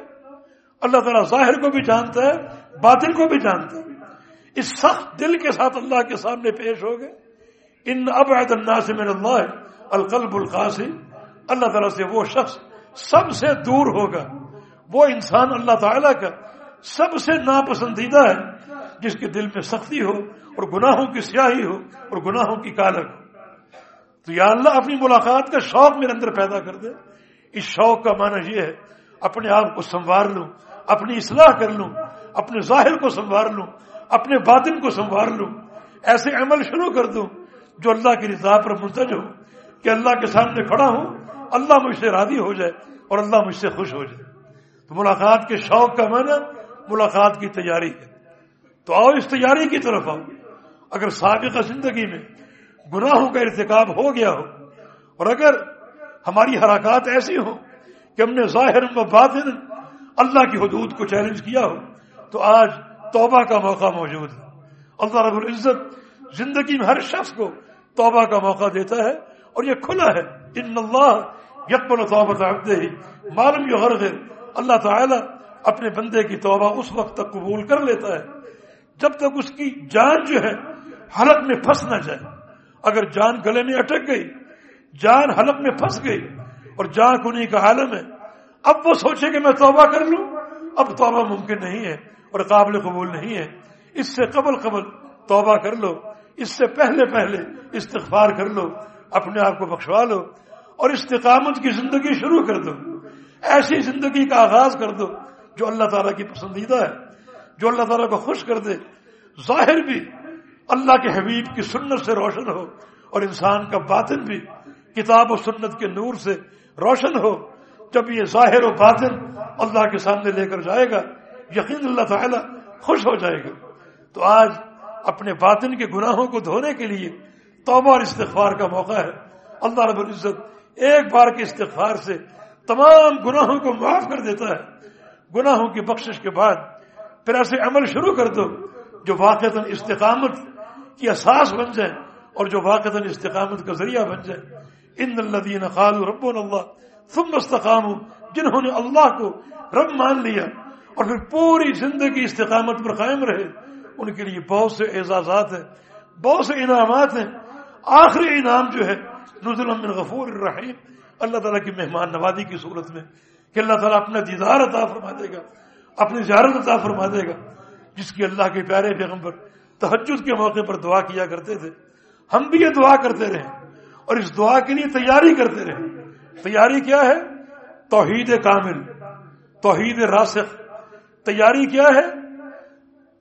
اللہ تعالیٰ ظاہر کو بھی جانتا ہے باطل کو بھی جانتا ہے۔ اس سخت دل کے ساتھ اللہ کے سامنے پیش ہو گئے ان اب اللہ سے اللہ القلب القاصی اللہ تعالیٰ سے وہ شخص سب سے دور ہوگا۔ وہ انسان اللہ تعالیٰ کا سب سے ناپسندیدہ ہے، جس کے دل میں سختی ہو اور گناہوں کی سیاہی ہو اور گناہوں کی کالک ہو۔ تو یا اللہ اپنی ملاقات کا شوق میرے اندر پیدا کر دے۔ اس شوق کا معنی یہ ہے، اپنے آپ کو سنوار لوں، اپنی اصلاح کر لوں، اپنے ظاہر کو سنوار لوں، اپنے باطن کو سنوار لوں، ایسے عمل شروع کر دوں جو اللہ کی رضا پر منتج ہو، کہ اللہ کے سامنے کھڑا ہوں، اللہ مجھ سے راضی ہو جائے اور اللہ مجھ سے خوش ہو جائے۔ تو ملاقات کے شوق کا معنی ملاقات کی تیاری ہے۔ تو آؤ اس تیاری کی طرف آؤ۔ اگر سابقہ زندگی میں گناہوں کا ارتکاب ہو گیا ہو اور اگر ہماری حرکات ایسی ہوں کہ ہم نے ظاہر و باطن اللہ کی حدود کو چیلنج کیا ہو، تو آج توبہ کا موقع موجود ہے۔ اللہ رب العزت زندگی میں ہر شخص کو توبہ کا موقع دیتا ہے اور یہ کھلا ہے۔ ان اللہ یقبل توبہ عبدہ۔ ہی معلوم یہ غرض ہے، اللہ تعالی اپنے بندے کی توبہ اس وقت تک قبول کر لیتا ہے جب تک اس کی جان جو ہے حلق میں پھنس نہ جائے۔ اگر جان گلے میں اٹک گئی جان حلق میں پھنس گئی اور جان کنی کا عالم ہے۔ اب وہ سوچے کہ میں توبہ کر لوں۔ اب توبہ ممکن نہیں ہے اور قابل قبول نہیں ہے۔ اس سے قبل قبل توبہ کر لو۔ اس سے پہلے پہلے استغفار کر لو۔ اپنے آپ کو بخشوا لو۔ اور استقامت کی زندگی شروع کر دو۔ ایسی زندگی کا آغاز کر دو جو اللہ تعالیٰ کی پسندیدہ ہے، جو اللہ تعالیٰ کو خوش کر دے۔ ظاہر بھی اللہ کے حبیب کی سنت سے روشن ہو اور انسان کا باطن بھی کتاب و سنت کے نور سے روشن ہو، جب یہ ظاہر و باطن اللہ کے سامنے لے کر جائے گا، یقین اللہ تعالیٰ خوش ہو جائے گا۔ تو آج اپنے باطن کے گناہوں کو دھونے کے لیے توبہ اور استغفار کا موقع ہے۔ اللہ رب العزت ایک بار کے استغفار سے تمام گناہوں کو معاف کر دیتا ہے۔ گناہوں کی بخشش کے بعد پھر ایسے عمل شروع کر دو جو واقع استقامت کی اساس بن جائے اور جو واقع استقامت کا ذریعہ بن جائے ان الدین خال رب اللہ ثم استقام جنہوں نے اللہ کو رب مان لیا اور پھر پوری زندگی استقامت پر قائم رہے۔ ان کے لیے بہت سے اعزازات ہیں، بہت سے انعامات ہیں۔ آخری انعام جو ہے نزل من غفور الرحیم۔ اللہ تعالیٰ کی مہمان نوازی کی صورت میں کہ اللہ تعالیٰ اپنا دیدار عطا فرما دے گا، اپنی زیارت عطا فرما دے گا، جس کی اللہ کے پیارے پیغمبر تحجد کے موقع پر دعا کیا کرتے تھے۔ ہم بھی یہ دعا کرتے رہے۔ اور اس دعا کے لیے تیاری کرتے رہے۔ تیاری کیا ہے؟ توحید کامل، توحید راسخ۔ تیاری کیا ہے؟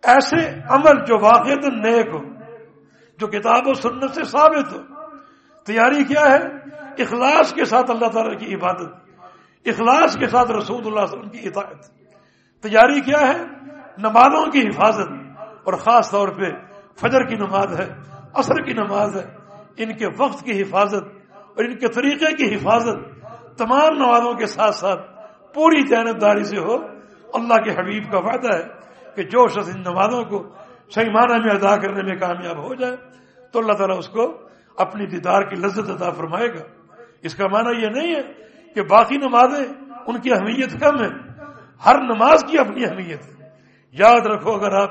ایسے عمل جو واقع نیک ہو، جو کتاب و سنت سے ثابت ہو۔ تیاری کیا ہے؟ اخلاص کے ساتھ اللہ تعالی کی عبادت، اخلاص کے ساتھ رسول اللہ علیہ وسلم کی اطاعت۔ تیاری کیا ہے؟ نمازوں کی حفاظت۔ اور خاص طور پہ فجر کی نماز ہے، عصر کی نماز ہے۔ ان کے وقت کی حفاظت اور ان کے طریقے کی حفاظت تمام نمازوں کے ساتھ ساتھ پوری داری سے ہو۔ اللہ کے حبیب کا وعدہ ہے کہ جو شخص ان نمازوں کو صحیح معنی میں ادا کرنے میں کامیاب ہو جائے تو اللہ تعالیٰ اس کو اپنی دیدار کی لذت ادا فرمائے گا۔ اس کا معنی یہ نہیں ہے کہ باقی نمازیں ان کی اہمیت کم ہے۔ ہر نماز کی اپنی اہمیت ہے۔ یاد رکھو اگر آپ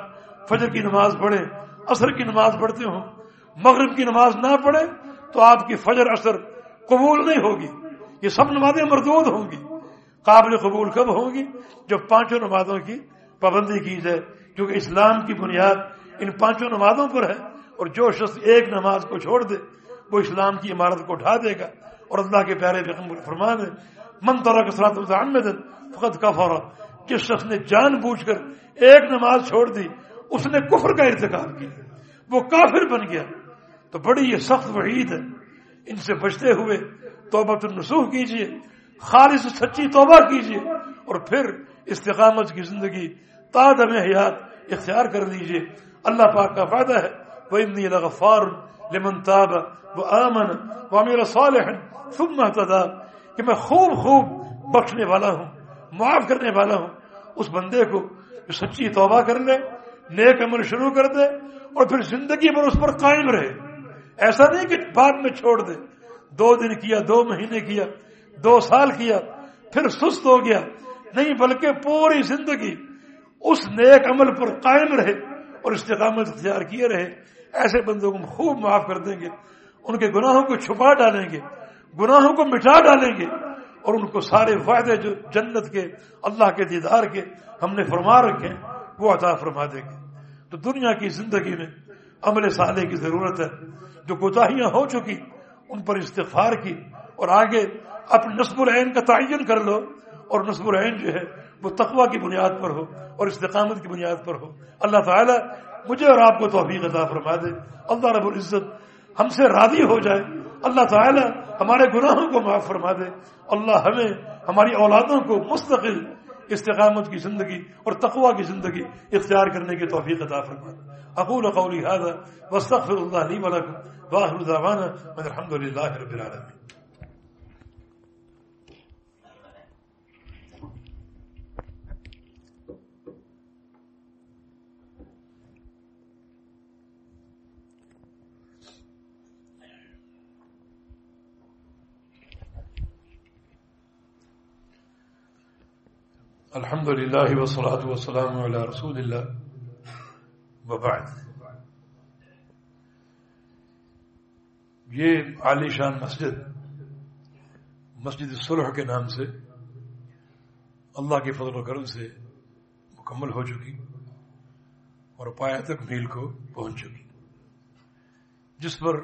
فجر کی نماز پڑھیں، عصر کی نماز پڑھتے ہوں مغرب کی نماز نہ پڑھے تو آپ کی فجر اثر قبول نہیں ہوگی۔ یہ سب نمازیں مردود ہوں گی۔ قابل قبول کب ہوں گی؟ جب پانچوں نمازوں کی پابندی کی جائے۔ کیونکہ اسلام کی بنیاد ان پانچوں نمازوں پر ہے اور جو شخص ایک نماز کو چھوڑ دے، وہ اسلام کی عمارت کو اٹھا دے گا۔ اور اللہ کے پیارے فرمان ہے، من طرح کے فقط کا فوراً جس شخص نے جان بوجھ کر ایک نماز چھوڑ دی، اس نے کفر کا ارتکاب کیا۔ وہ کافر بن گیا۔ تو بڑی یہ سخت وعید ہے۔ ان سے بچتے ہوئے توبہ النسوح کیجیے خالص سچی توبہ کیجیے اور پھر استقامت کی زندگی تادم حیات اختیار کر لیجیے اللہ پاک کا فائدہ ہے وہ انی غفار لمن تاب وہ امن وہ میرا صالح ثم اهتدى۔ کہ میں خوب خوب بخشنے والا ہوں، معاف کرنے والا ہوں، اس بندے کو جو سچی توبہ کر لے، نیک عمل شروع کر دے اور پھر زندگی پر اس پر قائم رہے۔ ایسا نہیں کہ بعد میں چھوڑ دے۔ دو دن کیا، دو مہینے کیا، دو سال کیا، پھر سست ہو گیا۔ نہیں بلکہ پوری زندگی اس نیک عمل پر قائم رہے اور استقامت اختیار کیے رہے۔ ایسے بندوں کو خوب معاف کر دیں گے۔ ان کے گناہوں کو چھپا ڈالیں گے، گناہوں کو مٹا ڈالیں گے۔ اور ان کو سارے فائدے جو جنت کے، اللہ کے دیدار کے ہم نے فرما رکھے وہ عطا فرما دیں گے۔ تو دنیا کی زندگی میں عمل سالے کی ضرورت ہے۔ جو کوتاہیاں ہو چکی، ان پر استغفار کی اور آگے اپنے نصب العین کا تعین کر لو اور نصب العین جو ہے، وہ تقوا کی بنیاد پر ہو اور استقامت کی بنیاد پر ہو۔ اللہ تعالیٰ مجھے اور آپ کو توفیق عطا فرما دے۔ اللہ رب العزت ہم سے راضی ہو جائے۔ اللہ تعالیٰ ہمارے گناہوں کو معاف فرما دے۔ اللہ ہمیں، ہماری اولادوں کو مستقل استقامت کی زندگی اور تقوا کی زندگی اختیار کرنے کی توفیق عطا فرما دے۔ أقول قولی هذا وأستغفر الله لي ولكم واخر دعوانا الحمد لله رب العالمين. الحمد لله والصلاة والسلام على رسول الله. وبعد۔ یہ عالی شان مسجد مسجد صلح کے نام سے اللہ کے فضل و کرم سے مکمل ہو چکی اور پایا تک میل کو پہنچ چکی۔ جس پر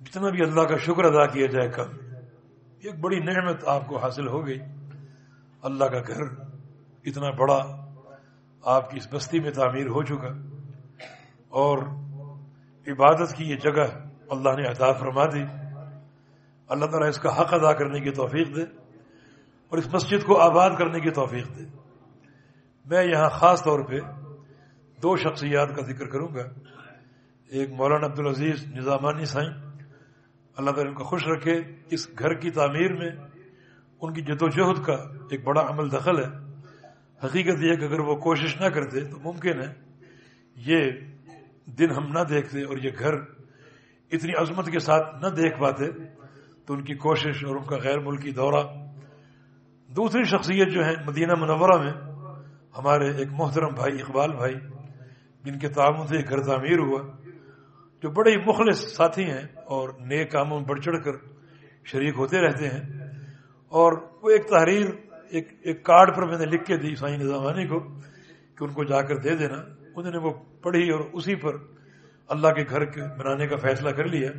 جتنا بھی اللہ کا شکر ادا کیا جائے کم، ایک بڑی نعمت آپ کو حاصل ہو گئی۔ اللہ کا گھر اتنا بڑا آپ کی اس بستی میں تعمیر ہو چکا اور عبادت کی یہ جگہ اللہ نے عطا فرما دی۔ اللہ تعالیٰ اس کا حق ادا کرنے کی توفیق دے اور اس مسجد کو آباد کرنے کی توفیق دے۔ میں یہاں خاص طور پہ دو شخصیات کا ذکر کروں گا۔ ایک مولانا عبدالعزیز نظامانی سائیں۔ اللہ تعالیٰ ان کو خوش رکھے۔ اس گھر کی تعمیر میں ان کی جدوجہد کا ایک بڑا عمل دخل ہے۔ حقیقت یہ کہ اگر وہ کوشش نہ کرتے تو ممکن ہے یہ دن ہم نہ دیکھتے اور یہ گھر اتنی عظمت کے ساتھ نہ دیکھ پاتے تو ان کی کوشش اور ان کا غیر ملکی دورہ۔ دوسری شخصیت جو ہے مدینہ منورہ میں، ہمارے ایک محترم بھائی اقبال بھائی، جن کے تعاون سے گھر تعمیر ہوا، جو بڑے مخلص ساتھی ہیں اور نئے کاموں میں بڑھ چڑھ کر شریک ہوتے رہتے ہیں اور وہ ایک تحریر ایک ایک کارڈ پر میں نے لکھ کے دی سائی نظامانی کو کہ ان کو جا کر دے دینا۔ انہوں نے وہ پڑھی اور اسی پر اللہ کے گھر کے بنانے کا فیصلہ کر لیا۔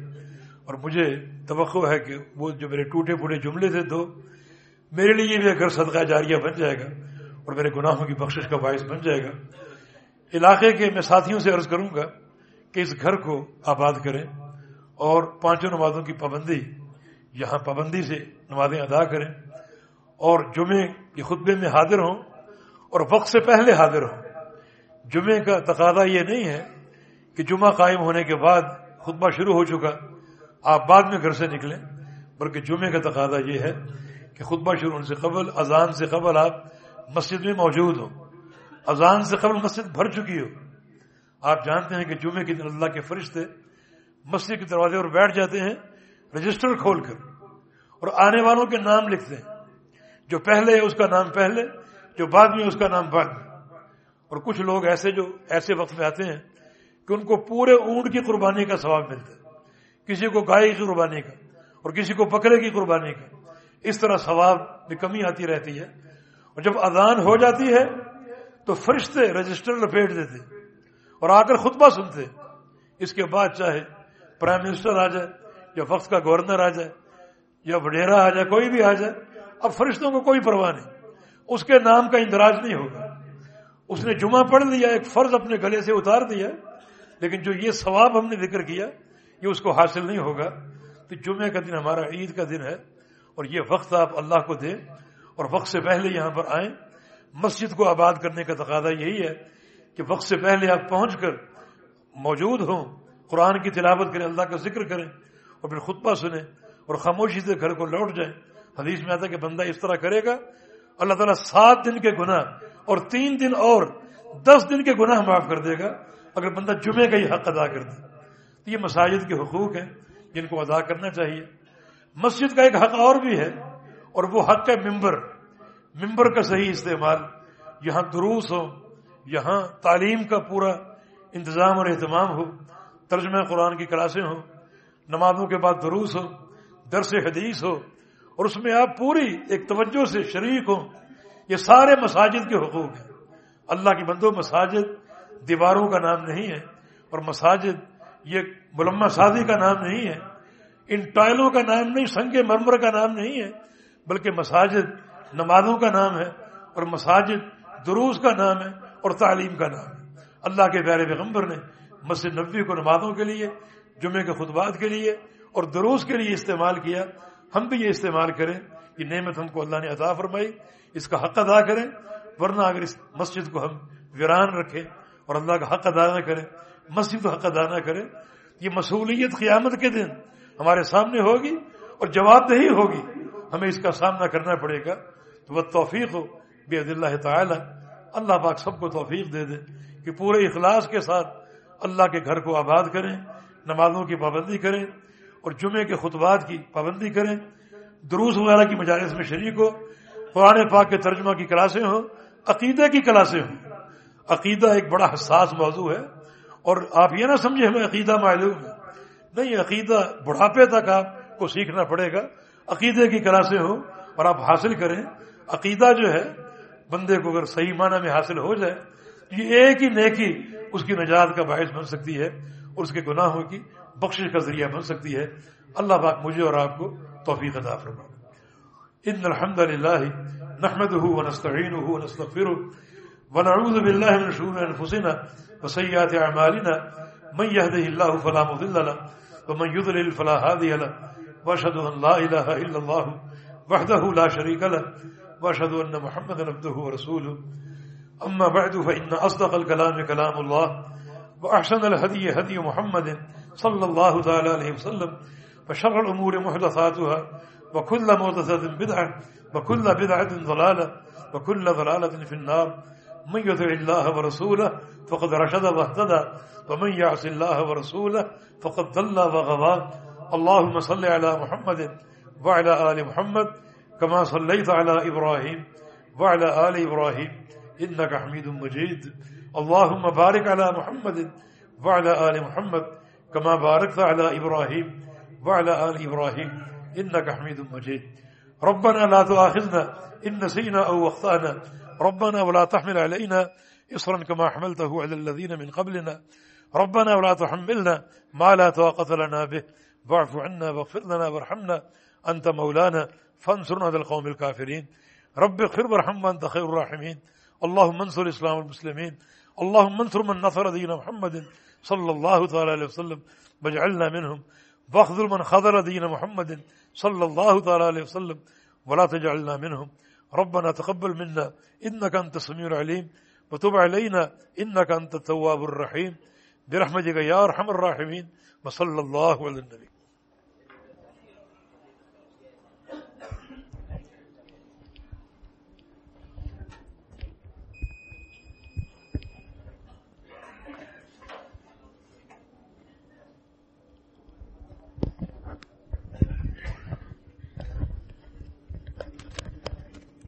اور مجھے توقع ہے کہ وہ جو میرے ٹوٹے پھوٹے جملے تھے دو، میرے لیے بھی گھر صدقہ جاریہ بن جائے گا اور میرے گناہوں کی بخشش کا باعث بن جائے گا، علاقے کے میں ساتھیوں سے عرض کروں گا کہ اس گھر کو آباد کریں اور پانچوں نمازوں کی پابندی، یہاں پابندی سے نمازیں ادا کریں۔ اور جمعے کے خطبے میں حاضر ہوں اور وقت سے پہلے حاضر ہوں۔ جمعے کا تقاضا یہ نہیں ہے کہ جمعہ قائم ہونے کے بعد خطبہ شروع ہو چکا، آپ بعد میں گھر سے نکلیں، بلکہ جمعے کا تقاضا یہ ہے کہ خطبہ شروع ہونے سے قبل، اذان سے قبل آپ مسجد میں موجود ہوں۔ اذان سے قبل مسجد بھر چکی ہو۔ آپ جانتے ہیں کہ جمعے کے دن اللہ کے فرشتے مسجد کے دروازے پر بیٹھ جاتے ہیں، رجسٹر کھول کر اور آنے والوں کے نام لکھتے ہیں۔ جو پہلے اس کا نام پہلے، جو بعد میں اس کا نام بعد اور کچھ لوگ ایسے جو ایسے وقت میں آتے ہیں کہ ان کو پورے اونٹ کی قربانی کا ثواب ملتا ہے۔ کسی کو گائے کی قربانی کا اور کسی کو بکرے کی قربانی کا۔ اس طرح ثواب میں کمی آتی رہتی ہے۔ اور جب اذان ہو جاتی ہے تو فرشتے رجسٹر لپیٹ دیتے اور آ کر خطبہ سنتے اس کے بعد چاہے پرائم منسٹر آ جائے یا وقت کا گورنر آ جائے یا وڈیرا آ جائے، کوئی بھی آ جائے اب فرشتوں کو کوئی پرواہ نہیں۔ اس کے نام کا اندراج نہیں ہوگا۔ اس نے جمعہ پڑھ لیا، ایک فرض اپنے گلے سے اتار دیا، لیکن جو یہ ثواب ہم نے ذکر کیا، یہ اس کو حاصل نہیں ہوگا۔ تو جمعے کا دن ہمارا، عید کا دن ہے، اور یہ وقت آپ اللہ کو دیں۔ اور وقت سے پہلے یہاں پر آئیں۔ مسجد کو آباد کرنے کا تقاضا یہی ہے کہ وقت سے پہلے آپ پہنچ کر موجود ہوں، قرآن کی تلاوت کریں، اللہ کا ذکر کریں، اور پھر خطبہ سنیں، اور خاموشی سے گھر کو لوٹ جائیں۔ حدیث میں آتا ہے کہ بندہ اس طرح کرے گا، اللہ تعالیٰ سات دن کے گناہ اور تین دن اور دس دن کے گناہ معاف کر دے گا، اگر بندہ جمعے کا ہی حق ادا کر دے۔ تو یہ مساجد کے حقوق ہیں، جن کو ادا کرنا چاہیے۔ مسجد کا ایک حق اور بھی ہے، اور وہ حق ہے ممبر۔ ممبر کا صحیح استعمال، یہاں دروس ہو، یہاں تعلیم کا پورا انتظام اور اہتمام ہو، ترجمہ قرآن کی کلاسیں ہوں، نمازوں کے بعد دروس ہو، درس حدیث ہو اور اس میں آپ پوری ایک توجہ سے شریک ہوں، یہ سارے مساجد کے حقوق ہیں۔ اللہ کی بندو، مساجد دیواروں کا نام نہیں ہے اور مساجد یہ ملما سازی کا نام نہیں ہے۔ ان ٹائلوں کا نام نہیں، سنگ مرمر کا نام نہیں ہے، بلکہ مساجد نمازوں کا نام ہے اور مساجد دروس کا نام ہے اور تعلیم کا نام ہے۔ اللہ کے پیارے پیغمبر نے مسجد نبی کو نمازوں کے لیے جمعے کے خطبات کے لیے اور دروس کے لیے استعمال کیا۔ ہم بھی یہ استعمال کریں کہ نعمت ہم کو اللہ نے عطا فرمائی، اس کا حق ادا کریں، ورنہ اگر اس مسجد کو ہم ویران رکھیں اور اللہ کا حق ادا نہ کریں، مسجد کا حق ادا نہ کریں، یہ مصولیت قیامت کے دن ہمارے سامنے ہوگی اور جواب دہی ہوگی۔ ہمیں اس کا سامنا کرنا پڑے گا۔ تو وہ توفیق ہو، بے اللہ تعالی۔ اللہ پاک سب کو توفیق دے دے کہ پورے اخلاص کے ساتھ اللہ کے گھر کو آباد کریں، نمازوں کی پابندی کریں اور جمعے کے خطبات کی پابندی کریں، دروس وغیرہ کی مجالس میں شریک ہو، قرآن پاک کے ترجمہ کی کلاسیں ہوں، عقیدہ کی کلاسیں ہوں۔ عقیدہ ایک بڑا حساس موضوع ہے، اور آپ یہ نہ سمجھے ہمیں عقیدہ معلوم ہے۔ نہیں، عقیدہ بڑھاپے تک آپ کو سیکھنا پڑے گا۔ عقیدے کی کلاسیں ہوں اور آپ حاصل کریں۔ عقیدہ جو ہے، بندے کو اگر صحیح معنی میں حاصل ہو جائے، یہ ایک ہی نیکی اس کی نجات کا باعث بن سکتی ہے اور اس کے گناہوں کی بخشش کا ذریعہ بن سکتی ہے۔ اللہ پاک مجھے اور آپ کو توفیق عطا فرما ان الحمد للہ نحمده ونستعينه ونستغفره ونعوذ بالله من شرور انفسنا وسيئات اعمالنا۔ من يهده الله فلا مضل له ومن يضلل فلا هادي له واشهد ان لا اله الا الله وحده لا شريك له واشهد ان محمدا عبده ورسوله اما بعد فان اصدق الكلام كلام الله واحسن الهدي هدي محمد صلى الله تعالى عليه وسلم. وشر الأمور محدثاتها وكل محدثة بدعة وكل بدعة ضلالة وكل ضلالة في النار. من يطع الله ورسوله فقد رشد واهتدى ومن يعص الله ورسوله فقد ضل وغضى اللهم صل على محمد وعلى آل محمد كما صليت على إبراهيم وعلى آل إبراهيم إنك حميد مجيد. اللهم بارك على محمد وعلى آل محمد كما باركت على إبراهيم وعلى آل إبراهيم إنك حميد مجيد. ربنا لا تؤاخذنا إن نسينا أو أخطأنا. ربنا ولا تحمل علينا إصرا كما حملته على الذين من قبلنا. ربنا ولا تحملنا ما لا طاقة لنا به. واعف عنا واغفر لنا وارحمنا. أنت مولانا فانصرنا على القوم الكافرين. رب اغفر وارحم وأنت خير الراحمين. اللهم انصر الإسلام والمسلمين. اللهم انصر من نصر دين محمد. صلى الله تعالى عليه وسلم واجعلنا منهم. واخذل من خذل دين محمد صلى الله تعالى عليه وسلم ولا تجعلنا منهم. ربنا تقبل منا إنك أنت السميع العليم. وتب علينا إنك أنت التواب الرحيم. برحمتك يا أرحم الراحمين. وصلى الله على النبي.